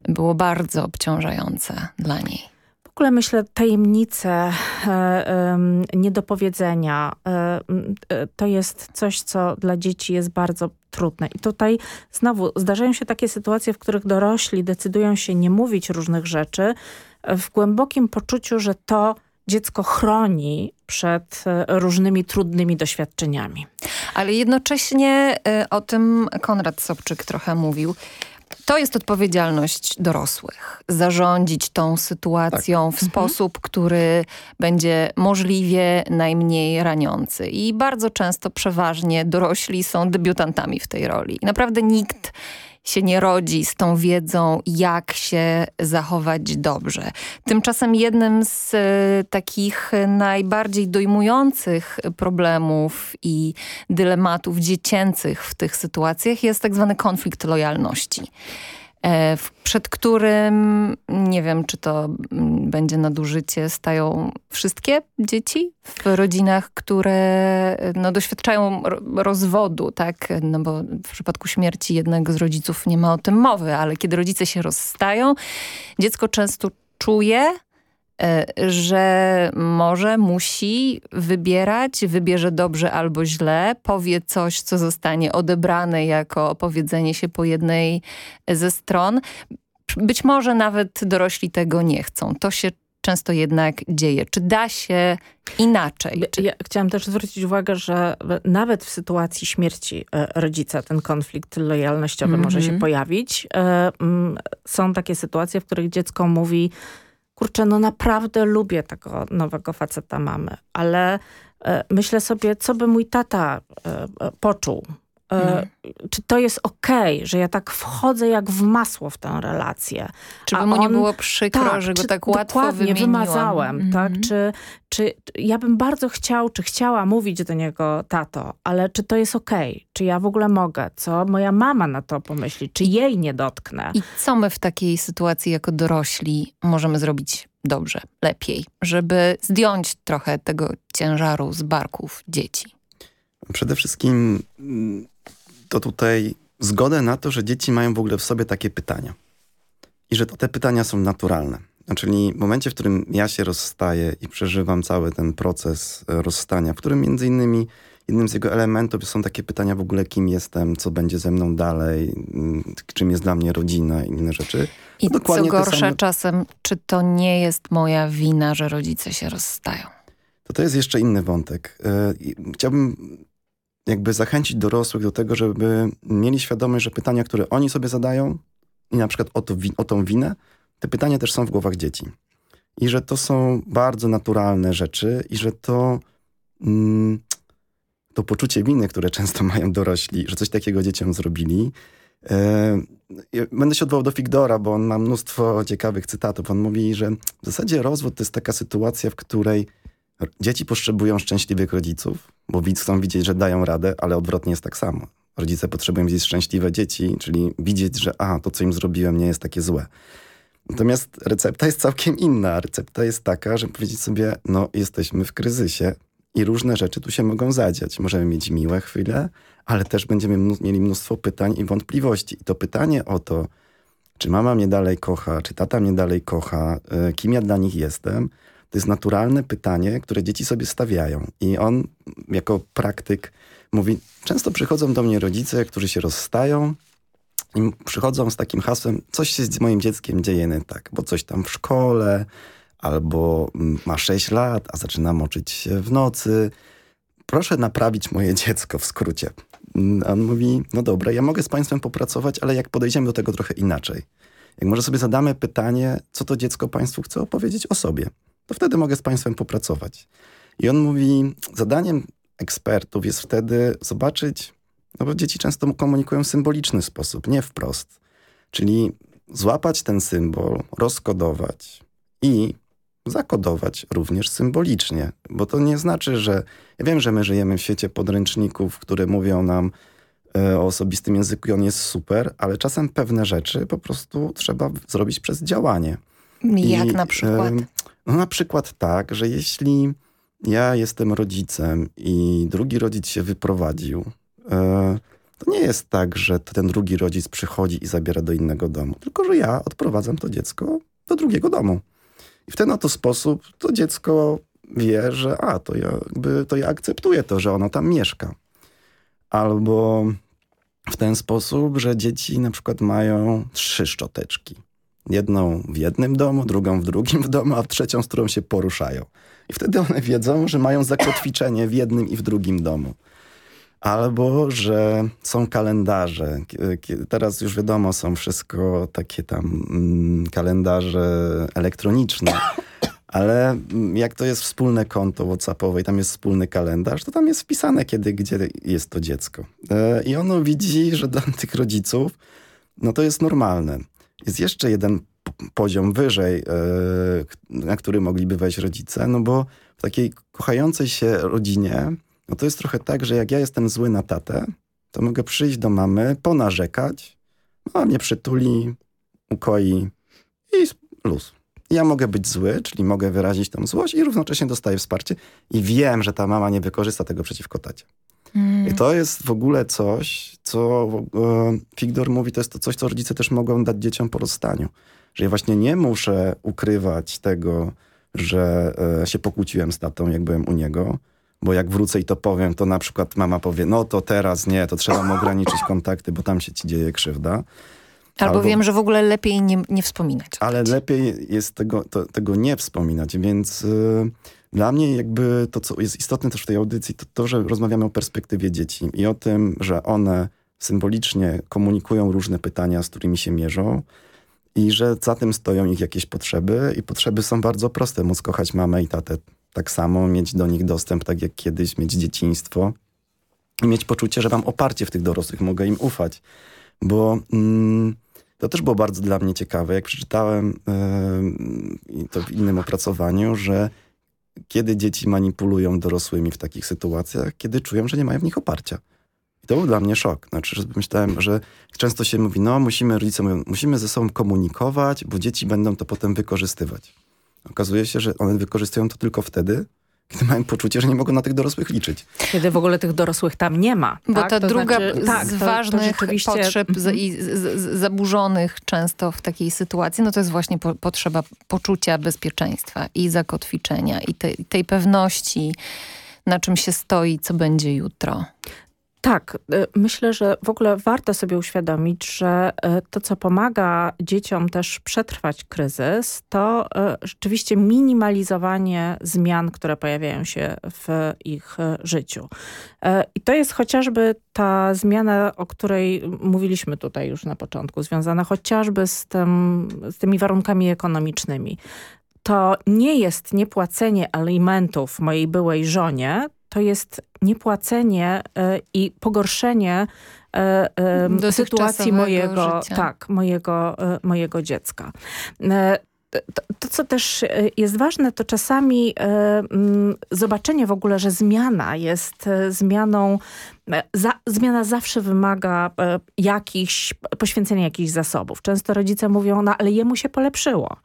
było bardzo obciążające dla niej.
W ogóle myślę, tajemnice, e, e, niedopowiedzenia, e, e, to jest coś, co dla dzieci jest bardzo trudne. I tutaj znowu zdarzają się takie sytuacje, w których dorośli decydują się nie mówić różnych rzeczy w głębokim poczuciu, że to dziecko chroni przed e, różnymi trudnymi doświadczeniami.
Ale jednocześnie e, o tym Konrad Sobczyk trochę mówił. to jest odpowiedzialność dorosłych. Zarządzić tą sytuacją
Tak.
w sposób, który będzie możliwie najmniej raniący. I bardzo często, przeważnie dorośli są debiutantami w tej roli. Naprawdę nikt się nie rodzi z tą wiedzą, jak się zachować dobrze. Tymczasem jednym z e, takich najbardziej dojmujących problemów i dylematów dziecięcych w tych sytuacjach jest tak zwany konflikt lojalności. E, Przed którym, nie wiem czy to mm, będzie nadużycie, stają wszystkie dzieci w rodzinach, które e, no, doświadczają ro- rozwodu, tak? No bo w przypadku śmierci jednego z rodziców nie ma o tym mowy, ale kiedy rodzice się rozstają, dziecko często czuje, że może, musi wybierać, wybierze dobrze albo źle, powie coś, co zostanie odebrane jako opowiedzenie się po jednej ze stron. Być może nawet dorośli tego nie chcą. To się często jednak dzieje. Czy da się inaczej?
Ja chciałam też zwrócić uwagę, że nawet w sytuacji śmierci e, rodzica ten konflikt lojalnościowy może się
Mhm.
pojawić. E, mm, Są takie sytuacje, w których dziecko mówi kurczę, no naprawdę lubię tego nowego faceta mamy, ale e, myślę sobie, co by mój tata e, e, poczuł. E,
Mhm.
Czy to jest okej, że ja tak wchodzę jak w masło w tę relację?
Czy by mu nie
on-
było przykro, że go tak łatwo
dokładnie
wymieniłam?
wymazałem,
Mhm.
tak? Czy, czy ja bym bardzo chciał, czy chciała mówić do niego tato, ale czy to jest okej? Czy ja w ogóle mogę? Co moja mama na to pomyśli? Czy jej nie dotknę?
I co my w takiej sytuacji jako dorośli możemy zrobić dobrze, lepiej, żeby zdjąć trochę tego ciężaru z barków dzieci?
Przede wszystkim mm, to tutaj zgodę na to, że dzieci mają w ogóle w sobie takie pytania. I że to te pytania są naturalne. Czyli w momencie, w którym ja się rozstaję i przeżywam cały ten proces e, rozstania, w którym między innymi jednym z jego elementów są takie pytania w ogóle, kim jestem, co będzie ze mną dalej, mm, czym jest dla mnie rodzina i inne rzeczy.
I
No,
co
te
gorsza
same-
czasem, czy to nie jest moja wina, że rodzice się rozstają?
To to jest jeszcze inny wątek. E, i Chciałbym jakby zachęcić dorosłych do tego, żeby mieli świadomość, że pytania, które oni sobie zadają i na przykład o, to, o tą winę, te pytania też są w głowach dzieci. I że to są bardzo naturalne rzeczy i że to, mm, to poczucie winy, które często *laughs* mają dorośli, że coś takiego dzieciom zrobili. Ja będę się odwołał do Figdora, bo on ma mnóstwo ciekawych cytatów. On mówi, że w zasadzie rozwód to jest taka sytuacja, w której Dzieci potrzebują szczęśliwych rodziców, bo chcą widzieć, że dają radę, ale odwrotnie jest tak samo. Rodzice potrzebują widzieć szczęśliwe dzieci, czyli widzieć, że a, to co im zrobiłem nie jest takie złe. Natomiast recepta jest całkiem inna. Recepta jest taka, żeby powiedzieć sobie, no jesteśmy w kryzysie i różne rzeczy tu się mogą zadziać. Możemy mieć miłe chwile, ale też będziemy mieli mnóstwo pytań i wątpliwości. I to pytanie o to, czy mama mnie dalej kocha, czy tata mnie dalej kocha, y, kim ja dla nich jestem, to jest naturalne pytanie, które dzieci sobie stawiają. I on jako praktyk mówi, często przychodzą do mnie rodzice, którzy się rozstają i przychodzą z takim hasłem, coś się z moim dzieckiem dzieje nie tak, bo coś tam w szkole, albo mm, ma 6 lat, a zaczyna moczyć się w nocy. Proszę naprawić moje dziecko w skrócie. Mm, on mówi, no dobra, ja mogę z państwem popracować, ale jak podejdziemy do tego trochę inaczej. Jak może sobie zadamy pytanie, co to dziecko państwu chce opowiedzieć o sobie, to wtedy mogę z państwem popracować. I on mówi, zadaniem ekspertów jest wtedy zobaczyć, no bo dzieci często komunikują w symboliczny sposób, nie wprost. Czyli złapać ten symbol, rozkodować i zakodować również symbolicznie. Bo to nie znaczy, że... Ja wiem, że my żyjemy w świecie podręczników, które mówią nam e, o osobistym języku i on jest super, ale czasem pewne rzeczy po prostu trzeba zrobić przez działanie.
Jak
I,
na przykład?
em, No na przykład tak, że jeśli ja jestem rodzicem i drugi rodzic się wyprowadził, e, to nie jest tak, że ten drugi rodzic przychodzi i zabiera do innego domu, tylko że ja odprowadzam to dziecko do drugiego domu. I w ten oto sposób to dziecko wie, że a, to ja, jakby, to ja akceptuję to, że ono tam mieszka. Albo w ten sposób, że dzieci na przykład mają trzy szczoteczki. Jedną w jednym domu, drugą w drugim *laughs* domu, a trzecią, z którą się poruszają. I wtedy one wiedzą, że mają zakotwiczenie w jednym i w drugim domu. Albo, że są kalendarze. Teraz już wiadomo, są wszystko takie tam mm, kalendarze elektroniczne. Ale mm, jak to jest wspólne konto WhatsAppowe i tam jest wspólny kalendarz, to tam jest wpisane, kiedy, gdzie jest to dziecko. E, I ono widzi, że dla *laughs* tych rodziców no to jest normalne. Jest jeszcze jeden poziom wyżej, e, na który mogliby wejść rodzice, no bo w takiej kochającej się rodzinie, no to jest trochę tak, że jak ja jestem zły na tatę, to mogę przyjść do mamy, ponarzekać, a mnie przytuli, ukoi i luz. Ja mogę być zły, czyli mogę wyrazić tą złość i równocześnie dostaję wsparcie i wiem, że ta mama nie wykorzysta tego przeciwko tacie. Mm. I to jest w ogóle coś, co e, Figdor mówi, to jest to coś, co rodzice też mogą dać dzieciom po rozstaniu. Że ja właśnie nie muszę ukrywać tego, że e, się pokłóciłem z tatą, jak byłem u niego, bo jak wrócę i to powiem, to na przykład mama powie, no to teraz nie, to trzeba mu ograniczyć kontakty, bo tam się ci dzieje krzywda.
Albo, Albo wiem, że w ogóle lepiej nie, nie wspominać.
Ale lepiej jest tego, to, tego nie wspominać, więc y, dla mnie jakby to, co jest istotne też w tej audycji, to to, że rozmawiamy o perspektywie dzieci i o tym, że one symbolicznie komunikują różne pytania, z którymi się mierzą i że za tym stoją ich jakieś potrzeby i potrzeby są bardzo proste. Móc kochać mamę i tatę tak samo, mieć do nich dostęp tak jak kiedyś, mieć dzieciństwo i mieć poczucie, że mam oparcie w tych dorosłych, mogę im ufać. Bo... Mm, to też było bardzo dla mnie ciekawe, jak przeczytałem yy, to w innym opracowaniu, że kiedy dzieci manipulują dorosłymi w takich sytuacjach, kiedy czują, że nie mają w nich oparcia. I to był dla mnie szok. Znaczy, że myślałem, że często się mówi, no musimy, rodzice mówią, musimy ze sobą komunikować, bo dzieci będą to potem wykorzystywać. Okazuje się, że one wykorzystują to tylko wtedy, kiedy mają poczucie, że nie mogą na tych dorosłych liczyć.
Kiedy w ogóle tych dorosłych tam nie ma.
Bo tak? ta to druga znaczy, z tak, ważnych to rzeczywiście... potrzeb mm -hmm. i z, z, zaburzonych często w takiej sytuacji, no to jest właśnie po, potrzeba poczucia bezpieczeństwa i zakotwiczenia i te, tej pewności, na czym się stoi, co będzie jutro.
Tak, y, myślę, że w ogóle warto sobie uświadomić, że y, to, co pomaga dzieciom też przetrwać kryzys, to y, rzeczywiście minimalizowanie zmian, które pojawiają się w ich życiu. I to jest chociażby ta zmiana, o której mówiliśmy tutaj już na początku, związana chociażby z, tym, z tymi warunkami ekonomicznymi to nie jest niepłacenie alimentów mojej byłej żonie, to jest niepłacenie e, i pogorszenie e, sytuacji mojego, tak, mojego, e, mojego dziecka. To, to, co też jest ważne, to czasami zobaczenie w ogóle, że zmiana jest zmianą, za, zmiana zawsze wymaga jakichś, poświęcenia jakichś zasobów. Często rodzice mówią, no ale jemu się polepszyło.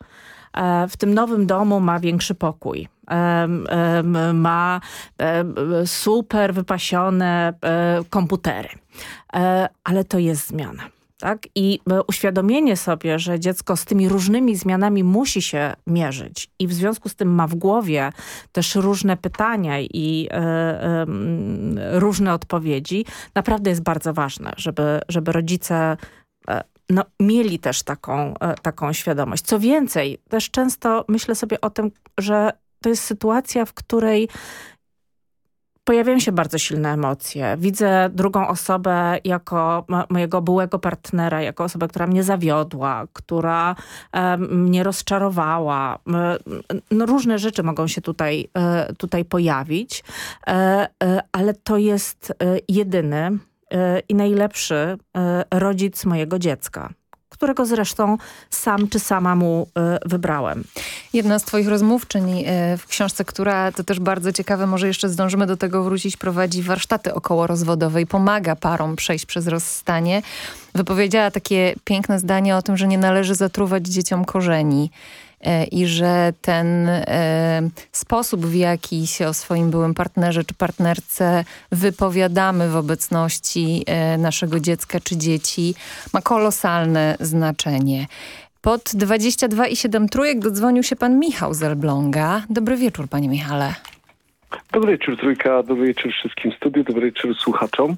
W tym nowym domu ma większy pokój ma super wypasione e, komputery. E, ale to jest zmiana. Tak? I e, uświadomienie sobie, że dziecko z tymi różnymi zmianami musi się mierzyć i w związku z tym ma w głowie też różne pytania i y, y, różne odpowiedzi, naprawdę jest bardzo ważne, żeby, żeby rodzice no, mieli też taką, taką świadomość. Co więcej, też często myślę sobie o tym, że to jest sytuacja, w której pojawiają się bardzo silne emocje. Widzę drugą osobę jako mojego byłego partnera, jako osobę, która mnie zawiodła, która e, mnie rozczarowała. No, różne rzeczy mogą się tutaj, e, tutaj pojawić, e, ale to jest jedyny i najlepszy rodzic mojego dziecka którego zresztą sam czy sama mu e, wybrałem.
Jedna z twoich rozmówczyń e, w książce, która to też bardzo ciekawe, może jeszcze zdążymy do tego wrócić, prowadzi warsztaty okołorozwodowe i pomaga parom przejść przez rozstanie. Wypowiedziała takie piękne zdanie o tym, że nie należy zatruwać dzieciom korzeni. E, i że ten e, sposób, w jaki się o swoim byłym partnerze czy partnerce wypowiadamy w obecności e, naszego dziecka czy dzieci ma kolosalne znaczenie. Pod 22,7 trójek dodzwonił się pan Michał z Elbląga. Dobry wieczór, panie Michale.
Dobry wieczór Trójka, dobry wieczór wszystkim studiu, dobry wieczór słuchaczom.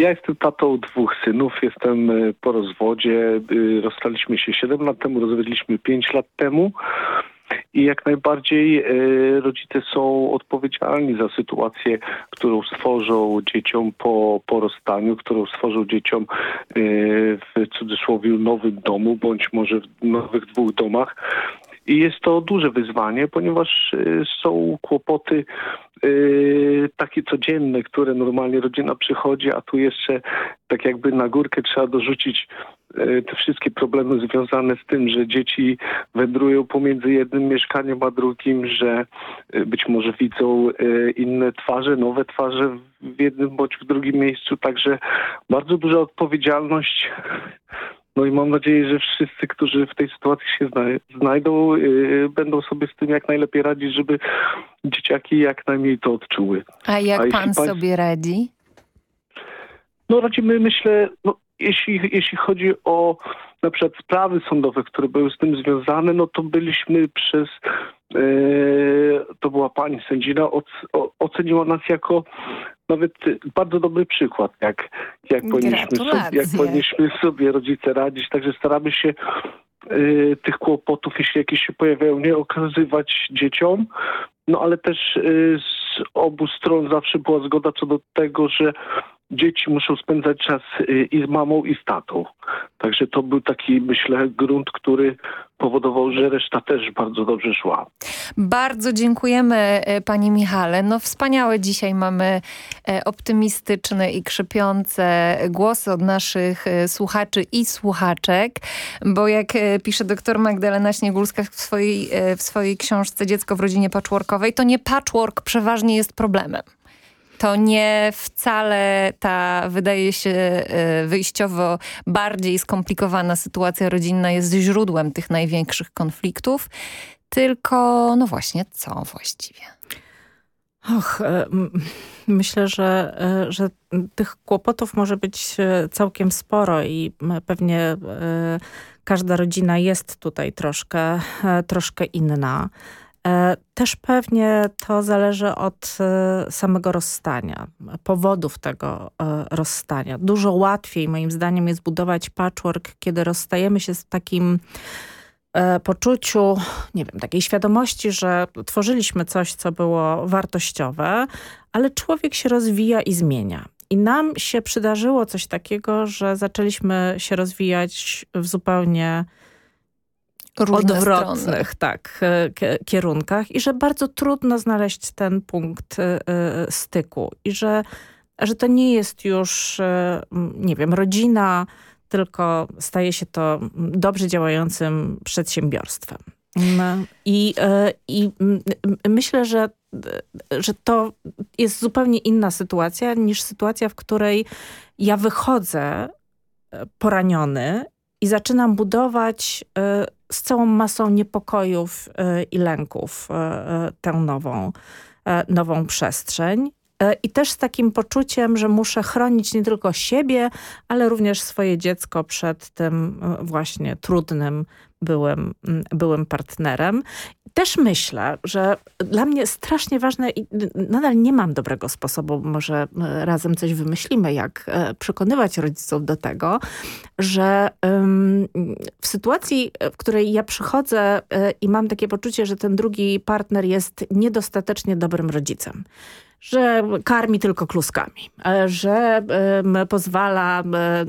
Ja jestem tatą dwóch synów, jestem e, po rozwodzie. E, rozstaliśmy się 7 lat temu, rozwiedliśmy 5 lat temu. i jak najbardziej e, rodzice są odpowiedzialni za sytuację, którą stworzą dzieciom po, po rozstaniu, którą stworzą dzieciom w cudzysłowie nowym domu, bądź może w nowych dwóch domach. I jest to duże wyzwanie, ponieważ y, są kłopoty y, takie codzienne, które normalnie rodzina przychodzi, a tu jeszcze tak jakby na górkę trzeba dorzucić y, te wszystkie problemy związane z tym, że dzieci wędrują pomiędzy jednym mieszkaniem a drugim, że być może widzą inne twarze, nowe twarze w jednym bądź w drugim miejscu. Także bardzo duża odpowiedzialność no i mam nadzieję, że wszyscy, którzy w tej sytuacji się znajdą, yy, będą sobie z tym jak najlepiej radzić, żeby dzieciaki jak najmniej to odczuły.
A jak A pan sobie radzi?
No radzimy, myślę, no, jeśli, jeśli chodzi o na przykład sprawy sądowe, które były z tym związane, no to byliśmy przez yy, to była pani sędzina, oceniła nas jako nawet bardzo dobry przykład, jak, jak, powinniśmy sobie, jak powinniśmy sobie rodzice radzić. Także staramy się y, tych kłopotów, jeśli jakieś się pojawiają, nie okazywać dzieciom. No ale też y, z obu stron zawsze była zgoda co do tego, że dzieci muszą spędzać czas y, i z mamą, i z tatą. Także to był taki, myślę, grunt, który powodował, że reszta też bardzo dobrze szła.
Bardzo dziękujemy e, Panie Michale. No wspaniałe dzisiaj mamy e, optymistyczne i krzepiące głosy od naszych słuchaczy i słuchaczek, bo jak pisze doktor Magdalena Śniegulska w swojej, w swojej książce Dziecko w rodzinie patchworkowej, to nie patchwork przeważnie jest problemem to nie wcale ta, wydaje się, e, wyjściowo bardziej skomplikowana sytuacja rodzinna jest źródłem tych największych konfliktów, tylko no właśnie co właściwie?
Och, e, myślę, że, e, że tych kłopotów może być całkiem sporo i pewnie każda rodzina jest tutaj troszkę, troszkę inna. E, też pewnie to zależy od e, samego rozstania, powodów tego e, rozstania. Dużo łatwiej moim zdaniem jest budować patchwork, kiedy rozstajemy się z takim poczuciu, nie wiem, takiej świadomości, że tworzyliśmy coś, co było wartościowe, ale człowiek się rozwija i zmienia. I nam się przydarzyło coś takiego, że zaczęliśmy się rozwijać w zupełnie
Różne
odwrotnych
strony.
tak, kierunkach i że bardzo trudno znaleźć ten punkt e, e, styku i że, że to nie jest już, e, nie wiem, rodzina, tylko staje się to dobrze działającym przedsiębiorstwem. I, i myślę, że, że to jest zupełnie inna sytuacja niż sytuacja, w której ja wychodzę poraniony i zaczynam budować z całą masą niepokojów y, i lęków y, y, tę nową, nową przestrzeń. I też z takim poczuciem, że muszę chronić nie tylko siebie, ale również swoje dziecko przed tym właśnie trudnym byłym, byłym partnerem. Też myślę, że dla mnie strasznie ważne i nadal nie mam dobrego sposobu, może e, razem coś wymyślimy, jak e, przekonywać rodziców do tego, że w sytuacji, w której ja przychodzę e, i mam takie poczucie, że ten drugi partner jest niedostatecznie dobrym rodzicem, że karmi tylko kluskami, e, że pozwala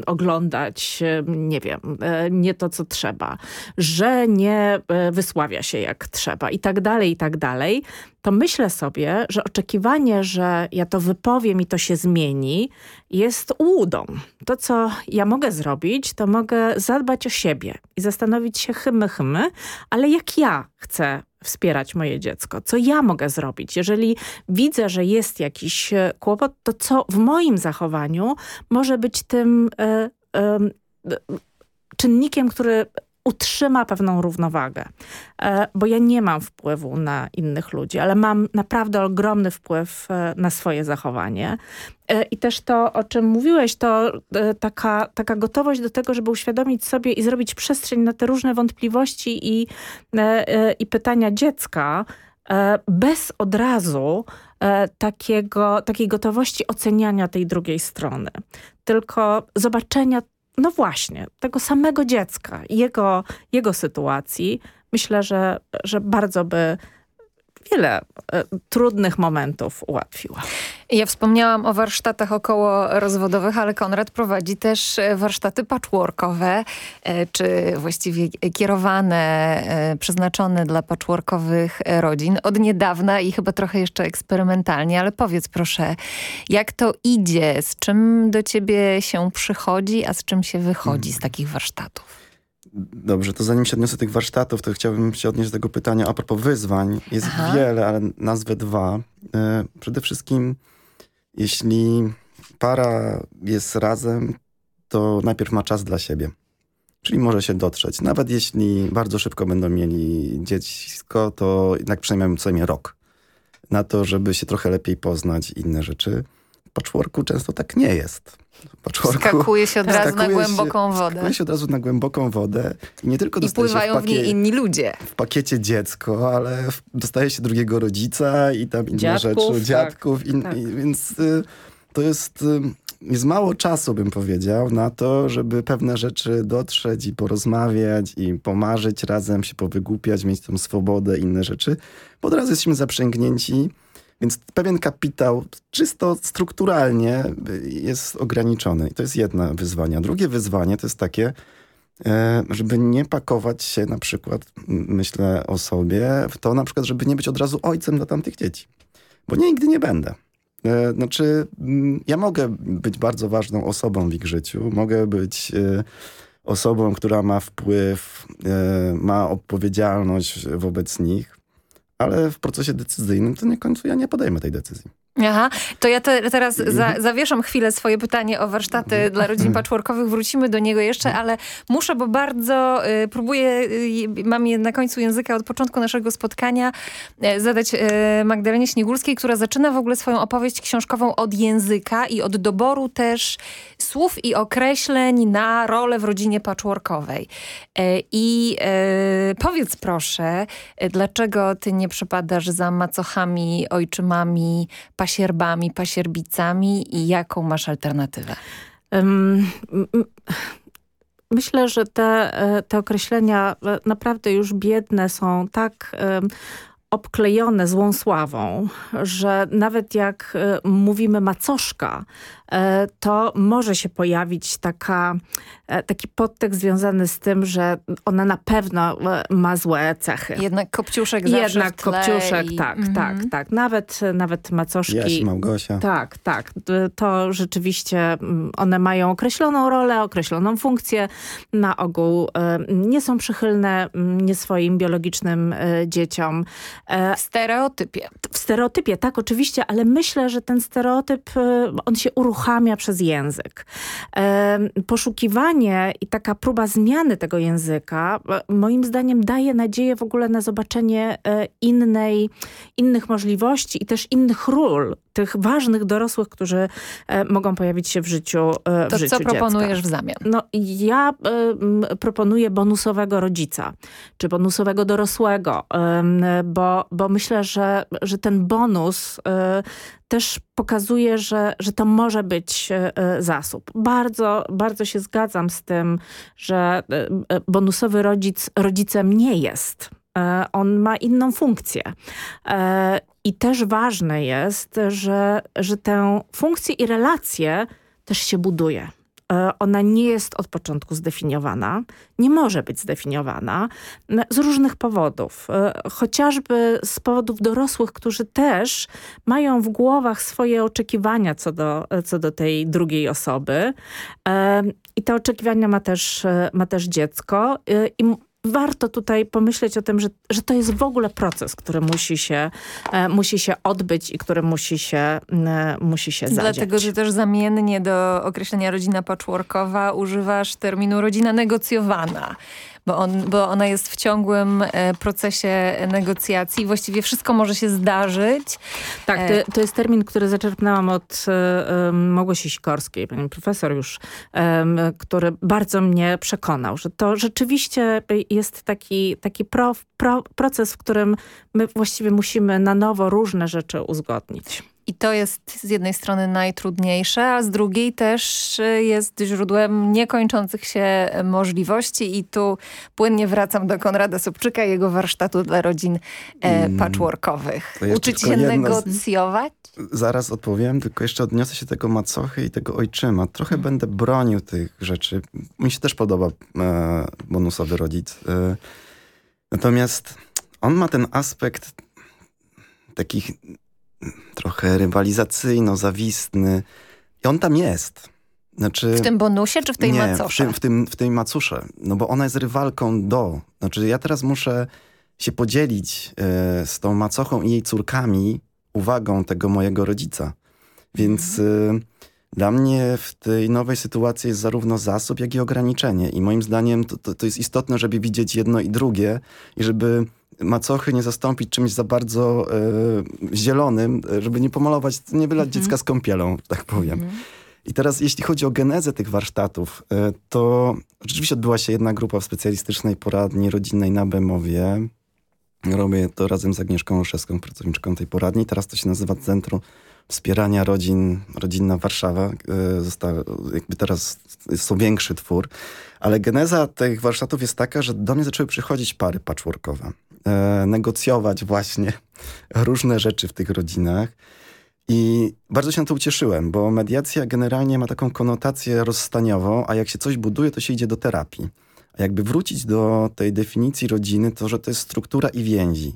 oglądać, nie wiem, e, nie to, co trzeba, że nie e, wysławia się jak trzeba i tak dalej, i tak dalej, to myślę sobie, że oczekiwanie, że ja to wypowiem i to się zmieni, jest łudą. To, co ja mogę zrobić, to mogę zadbać o siebie i zastanowić się chymy, chymy, ale jak ja chcę wspierać moje dziecko? Co ja mogę zrobić? Jeżeli widzę, że jest jakiś e, kłopot, to co w moim zachowaniu może być tym y, y, czynnikiem, który utrzyma pewną równowagę. E, bo ja nie mam wpływu na innych ludzi, ale mam naprawdę ogromny wpływ e, na swoje zachowanie. E, I też to, o czym mówiłeś, to taka, taka gotowość do tego, żeby uświadomić sobie i zrobić przestrzeń na te różne wątpliwości i, i pytania dziecka, bez od razu takiego, takiej gotowości oceniania tej drugiej strony. Tylko zobaczenia no właśnie, tego samego dziecka, jego, jego sytuacji, myślę, że, że bardzo by wiele e, trudnych momentów ułatwiła.
Ja wspomniałam o warsztatach około rozwodowych, ale Konrad prowadzi też e, warsztaty patchworkowe, e, czy właściwie kierowane, e, przeznaczone dla patchworkowych rodzin od niedawna i chyba trochę jeszcze eksperymentalnie, ale powiedz proszę, jak to idzie, z czym do ciebie się przychodzi, a z czym się wychodzi z takich warsztatów?
Dobrze, to zanim się odniosę do tych warsztatów, to chciałbym się odnieść do tego pytania a propos wyzwań. Jest
Aha.
wiele, ale nazwę dwa. E, Przede wszystkim, jeśli para jest razem, to najpierw ma czas dla siebie. Czyli może się dotrzeć. Nawet jeśli bardzo szybko będą mieli dziecko, to jednak przynajmniej mają co najmniej rok na to, żeby się trochę lepiej poznać i inne rzeczy. W patchworku często tak nie jest. W patchworku
Skakuje się od razu na
skakuje się-
głęboką wodę.
Skakuje się od razu na głęboką wodę i nie tylko
I pływają w niej
pakie-
inni ludzie.
w pakiecie dziecko, ale w, dostaje się drugiego rodzica i tam inne
Dziadków,
rzeczy,
tak.
dziadków. In,
Tak.
i, więc y, to jest, y, jest mało czasu, bym powiedział, na to, żeby pewne rzeczy dotrzeć i porozmawiać i pomarzyć razem, się powygłupiać, mieć tą swobodę, inne rzeczy. Bo od razu jesteśmy zaprzęgnięci, więc pewien kapitał czysto strukturalnie y, jest ograniczony. I to jest jedno wyzwanie. Drugie wyzwanie to jest takie, e, żeby nie pakować się na przykład, myślę o sobie, w to na przykład, żeby nie być od razu ojcem dla tamtych dzieci. Bo nigdy nie będę. E, Znaczy, ja mogę być bardzo ważną osobą w ich życiu, mogę być e, osobą, która ma wpływ, ma odpowiedzialność wobec nich, ale w procesie decyzyjnym to nie końcu ja nie podejmę tej decyzji.
Aha, to ja te, teraz
Mhm.
za, zawieszam chwilę swoje pytanie o warsztaty dla rodzin patchworkowych. Wrócimy do niego jeszcze, ale muszę, bo bardzo y, próbuję, y, mam je na końcu języka od początku naszego spotkania, y, zadać y, Magdalenie Śniegulskiej, która zaczyna w ogóle swoją opowieść książkową od języka i od doboru też słów i określeń na rolę w rodzinie patchworkowej. Y, I y, powiedz proszę, dlaczego ty nie przepadasz za macochami, ojczymami, pasierbami, pasierbicami i jaką masz alternatywę?
Ym, m- m- Myślę, że te, e, te określenia e, naprawdę już biedne są tak em, obklejone złą sławą, że nawet jak e, mówimy macoszka, to może się pojawić taka, e, taki podtekst związany z tym, że ona na pewno e, ma złe cechy.
Jednak kopciuszek zawsze
Jednak
w tle
kopciuszek,
i-
tak,
Mhm.
tak, tak. Nawet, nawet macoszki.
Jaś Małgosia.
Tak, tak. To rzeczywiście mm, one mają określoną rolę, określoną funkcję. Na ogół e, nie są przychylne mm, nie swoim biologicznym e, dzieciom. E,
W stereotypie.
W stereotypie, tak, oczywiście, ale myślę, że ten stereotyp, e, on się uruchamia przez język. Poszukiwanie i taka próba zmiany tego języka, e, moim zdaniem daje nadzieję w ogóle na zobaczenie e, innej, innych możliwości i też innych ról, tych ważnych dorosłych, którzy e, mogą pojawić się w życiu e, w
To
życiu
co proponujesz
dziecka.
w zamian?
No ja proponuję bonusowego rodzica, czy bonusowego dorosłego, bo, bo myślę, że, że ten bonus też pokazuje, że, że to może być y, y, zasób. Bardzo, bardzo się zgadzam z tym, że y, bonusowy rodzic rodzicem nie jest. E, On ma inną funkcję. E, I też ważne jest, że, że tę funkcję i relację też się buduje. E, Ona nie jest od początku zdefiniowana, nie może być zdefiniowana z różnych powodów. E, Chociażby z powodów dorosłych, którzy też mają w głowach swoje oczekiwania co do, co do tej drugiej osoby. E, I te oczekiwania ma też, e, ma też dziecko. E, I warto tutaj pomyśleć o tym, że, że to jest w ogóle proces, który musi się, e, musi się odbyć i który musi się, e, musi się zadziać.
Dlatego, że też zamiennie do określenia rodzina patchworkowa używasz terminu rodzina negocjowana. Bo, on, bo ona jest w ciągłym e, procesie negocjacji. Właściwie wszystko może się zdarzyć.
Tak,
E,
to, to jest termin, który zaczerpnęłam od em, Małgosi Sikorskiej, pani profesor już, który bardzo mnie przekonał, że to rzeczywiście jest taki, taki pro, pro, proces, w którym my właściwie musimy na nowo różne rzeczy uzgodnić.
I to jest z jednej strony najtrudniejsze, a z drugiej też y, jest źródłem niekończących się możliwości. I tu płynnie wracam do Konrada Sobczyka i jego warsztatu dla rodzin e, patchworkowych. Uczyć się negocjować?
Zaraz odpowiem, tylko jeszcze odniosę się tego macochy i tego ojczyma. Trochę hmm. będę bronił tych rzeczy. Mi się też podoba e, bonusowy rodzic. E, natomiast on ma ten aspekt takich trochę rywalizacyjno-zawistny. I on tam jest. Znaczy,
w tym bonusie czy w tej
nie,
macosze?
W, tym, w, tym, w tej macusze. No bo ona jest rywalką do. Znaczy ja teraz muszę się podzielić y, z tą macochą i jej córkami uwagą tego mojego rodzica. Więc y, dla mnie w tej nowej sytuacji jest zarówno zasób, jak i ograniczenie. I moim zdaniem to, to, to jest istotne, żeby widzieć jedno i drugie i żeby macochy nie zastąpić czymś za bardzo e, zielonym, żeby nie pomalować, nie wylać -hmm. dziecka z kąpielą, tak powiem. -hmm. I teraz jeśli chodzi o genezę tych warsztatów, e, to rzeczywiście odbyła się jedna grupa w specjalistycznej poradni rodzinnej na Bemowie. Robię to razem z Agnieszką Olszewską, pracowniczką tej poradni. Teraz to się nazywa Centrum Wspierania Rodzin, Rodzinna Warszawa. E, została, jakby teraz jest to większy twór. Ale geneza tych warsztatów jest taka, że do mnie zaczęły przychodzić pary patchworkowe negocjować właśnie *laughs* różne rzeczy w tych rodzinach. I bardzo się na to ucieszyłem, bo mediacja generalnie ma taką konotację rozstaniową, a jak się coś buduje, to się idzie do terapii. A jakby wrócić do tej definicji rodziny, to że to jest struktura i więzi.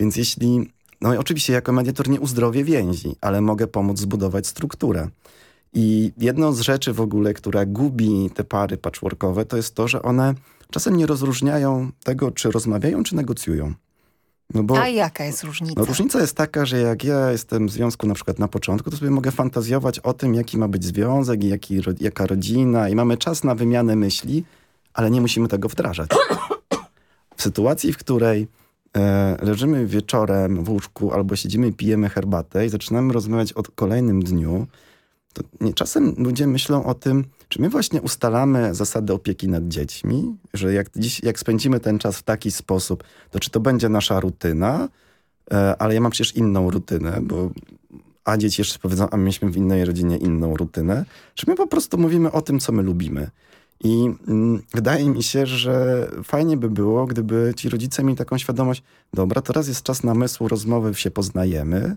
Więc jeśli, no oczywiście jako mediator nie uzdrowię więzi, ale mogę pomóc zbudować strukturę. I jedną z rzeczy w ogóle, która gubi te pary patchworkowe, to jest to, że one czasem nie rozróżniają tego, czy rozmawiają, czy negocjują.
No bo, A jaka jest różnica?
No różnica jest taka, że jak ja jestem w związku na przykład na początku, to sobie mogę fantazjować o tym, jaki ma być związek i jaki, jaka rodzina i mamy czas na wymianę myśli, ale nie musimy tego wdrażać. W sytuacji, w której e, leżymy wieczorem w łóżku albo siedzimy i pijemy herbatę i zaczynamy rozmawiać o kolejnym dniu, to nie, czasem ludzie myślą o tym, czy my właśnie ustalamy zasady opieki nad dziećmi, że jak, dziś, jak spędzimy ten czas w taki sposób, to czy to będzie nasza rutyna, e, ale ja mam przecież inną rutynę, bo a dzieci jeszcze powiedzą, a myśmy w innej rodzinie inną rutynę, czy my po prostu mówimy o tym, co my lubimy. I mm, wydaje mi się, że fajnie by było, gdyby ci rodzice mieli taką świadomość, dobra, teraz jest czas namysłu, rozmowy, się poznajemy,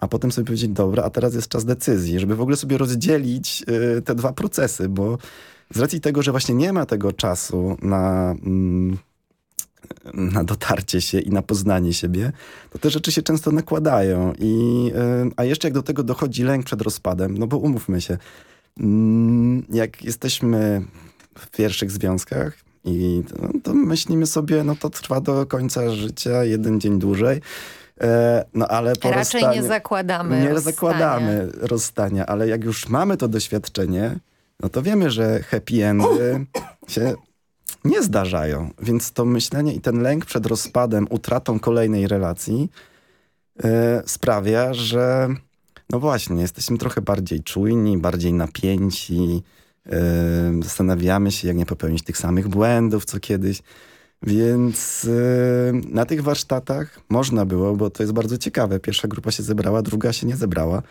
a potem sobie powiedzieć, dobra, a teraz jest czas decyzji, żeby w ogóle sobie rozdzielić y, te dwa procesy, bo z racji tego, że właśnie nie ma tego czasu na, mm, na dotarcie się i na poznanie siebie, to te rzeczy się często nakładają. I, y, a jeszcze jak do tego dochodzi lęk przed rozpadem, no bo umówmy się, mm, jak jesteśmy w pierwszych związkach, i to, to myślimy sobie, no to trwa do końca życia, jeden dzień dłużej. E, no ale po
Raczej nie zakładamy
Nie
rozstania.
zakładamy rozstania, ale jak już mamy to doświadczenie, no to wiemy, że happy endy się nie zdarzają. Więc to myślenie i ten lęk przed rozpadem, utratą kolejnej relacji e, sprawia, że no właśnie, jesteśmy trochę bardziej czujni, bardziej napięci, e, zastanawiamy się, jak nie popełnić tych samych błędów, co kiedyś. Więc yy, na tych warsztatach można było, bo to jest bardzo ciekawe. Pierwsza grupa się zebrała, druga się nie zebrała.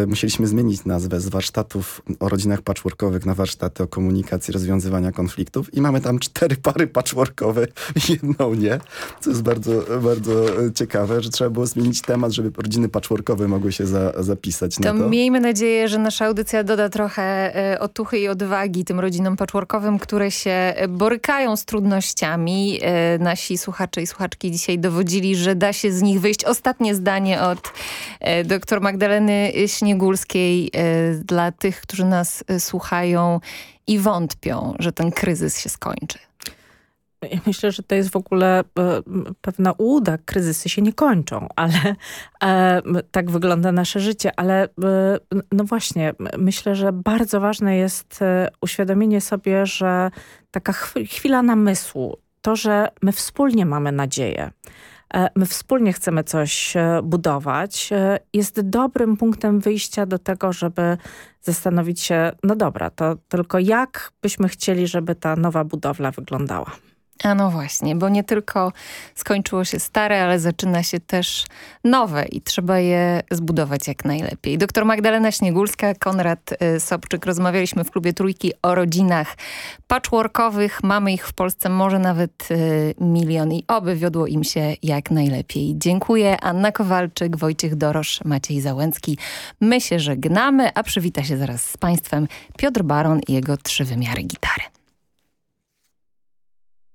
Yy, musieliśmy zmienić nazwę z warsztatów o rodzinach patchworkowych na warsztaty o komunikacji, rozwiązywania konfliktów i mamy tam cztery pary patchworkowe i *laughs* jedną nie, co jest bardzo, bardzo ciekawe, że trzeba było zmienić temat, żeby rodziny patchworkowe mogły się za, zapisać
to
na to.
miejmy nadzieję, że nasza audycja doda trochę e, otuchy i odwagi tym rodzinom patchworkowym, które się borykają z trudnościami. E, nasi słuchacze i słuchaczki dzisiaj dowodzili, że da się z nich wyjść. Ostatnie zdanie od e, dr Magdaleny Magdaleny Śniegulskiej e, dla tych, którzy nas e, słuchają i wątpią, że ten kryzys się skończy?
Myślę, że to jest w ogóle e, pewna ułuda. Kryzysy się nie kończą, ale e, tak wygląda nasze życie. Ale e, no właśnie, myślę, że bardzo ważne jest uświadomienie sobie, że taka chwila namysłu, to, że my wspólnie mamy nadzieję, my wspólnie chcemy coś e, budować, e, jest dobrym punktem wyjścia do tego, żeby zastanowić się, no dobra, to tylko jak byśmy chcieli, żeby ta nowa budowla wyglądała.
A no właśnie, bo nie tylko skończyło się stare, ale zaczyna się też nowe i trzeba je zbudować jak najlepiej. Doktor Magdalena Śniegulska, Konrad y, Sobczyk. Rozmawialiśmy w Klubie Trójki o rodzinach patchworkowych. Mamy ich w Polsce może nawet y, milion i oby wiodło im się jak najlepiej. Dziękuję. Anna Kowalczyk, Wojciech Dorosz, Maciej Załęcki. My się żegnamy, a przywita się zaraz z Państwem Piotr Baron i jego trzy wymiary gitary.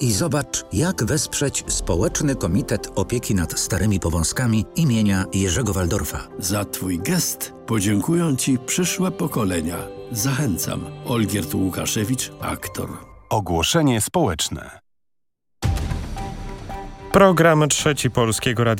i zobacz, jak wesprzeć Społeczny Komitet Opieki nad Starymi Powązkami imienia Jerzego Waldorfa.
Za Twój gest podziękują Ci przyszłe pokolenia. Zachęcam. Olgierd Łukaszewicz, aktor.
Ogłoszenie społeczne.
Program Trzeci Polskiego Radia.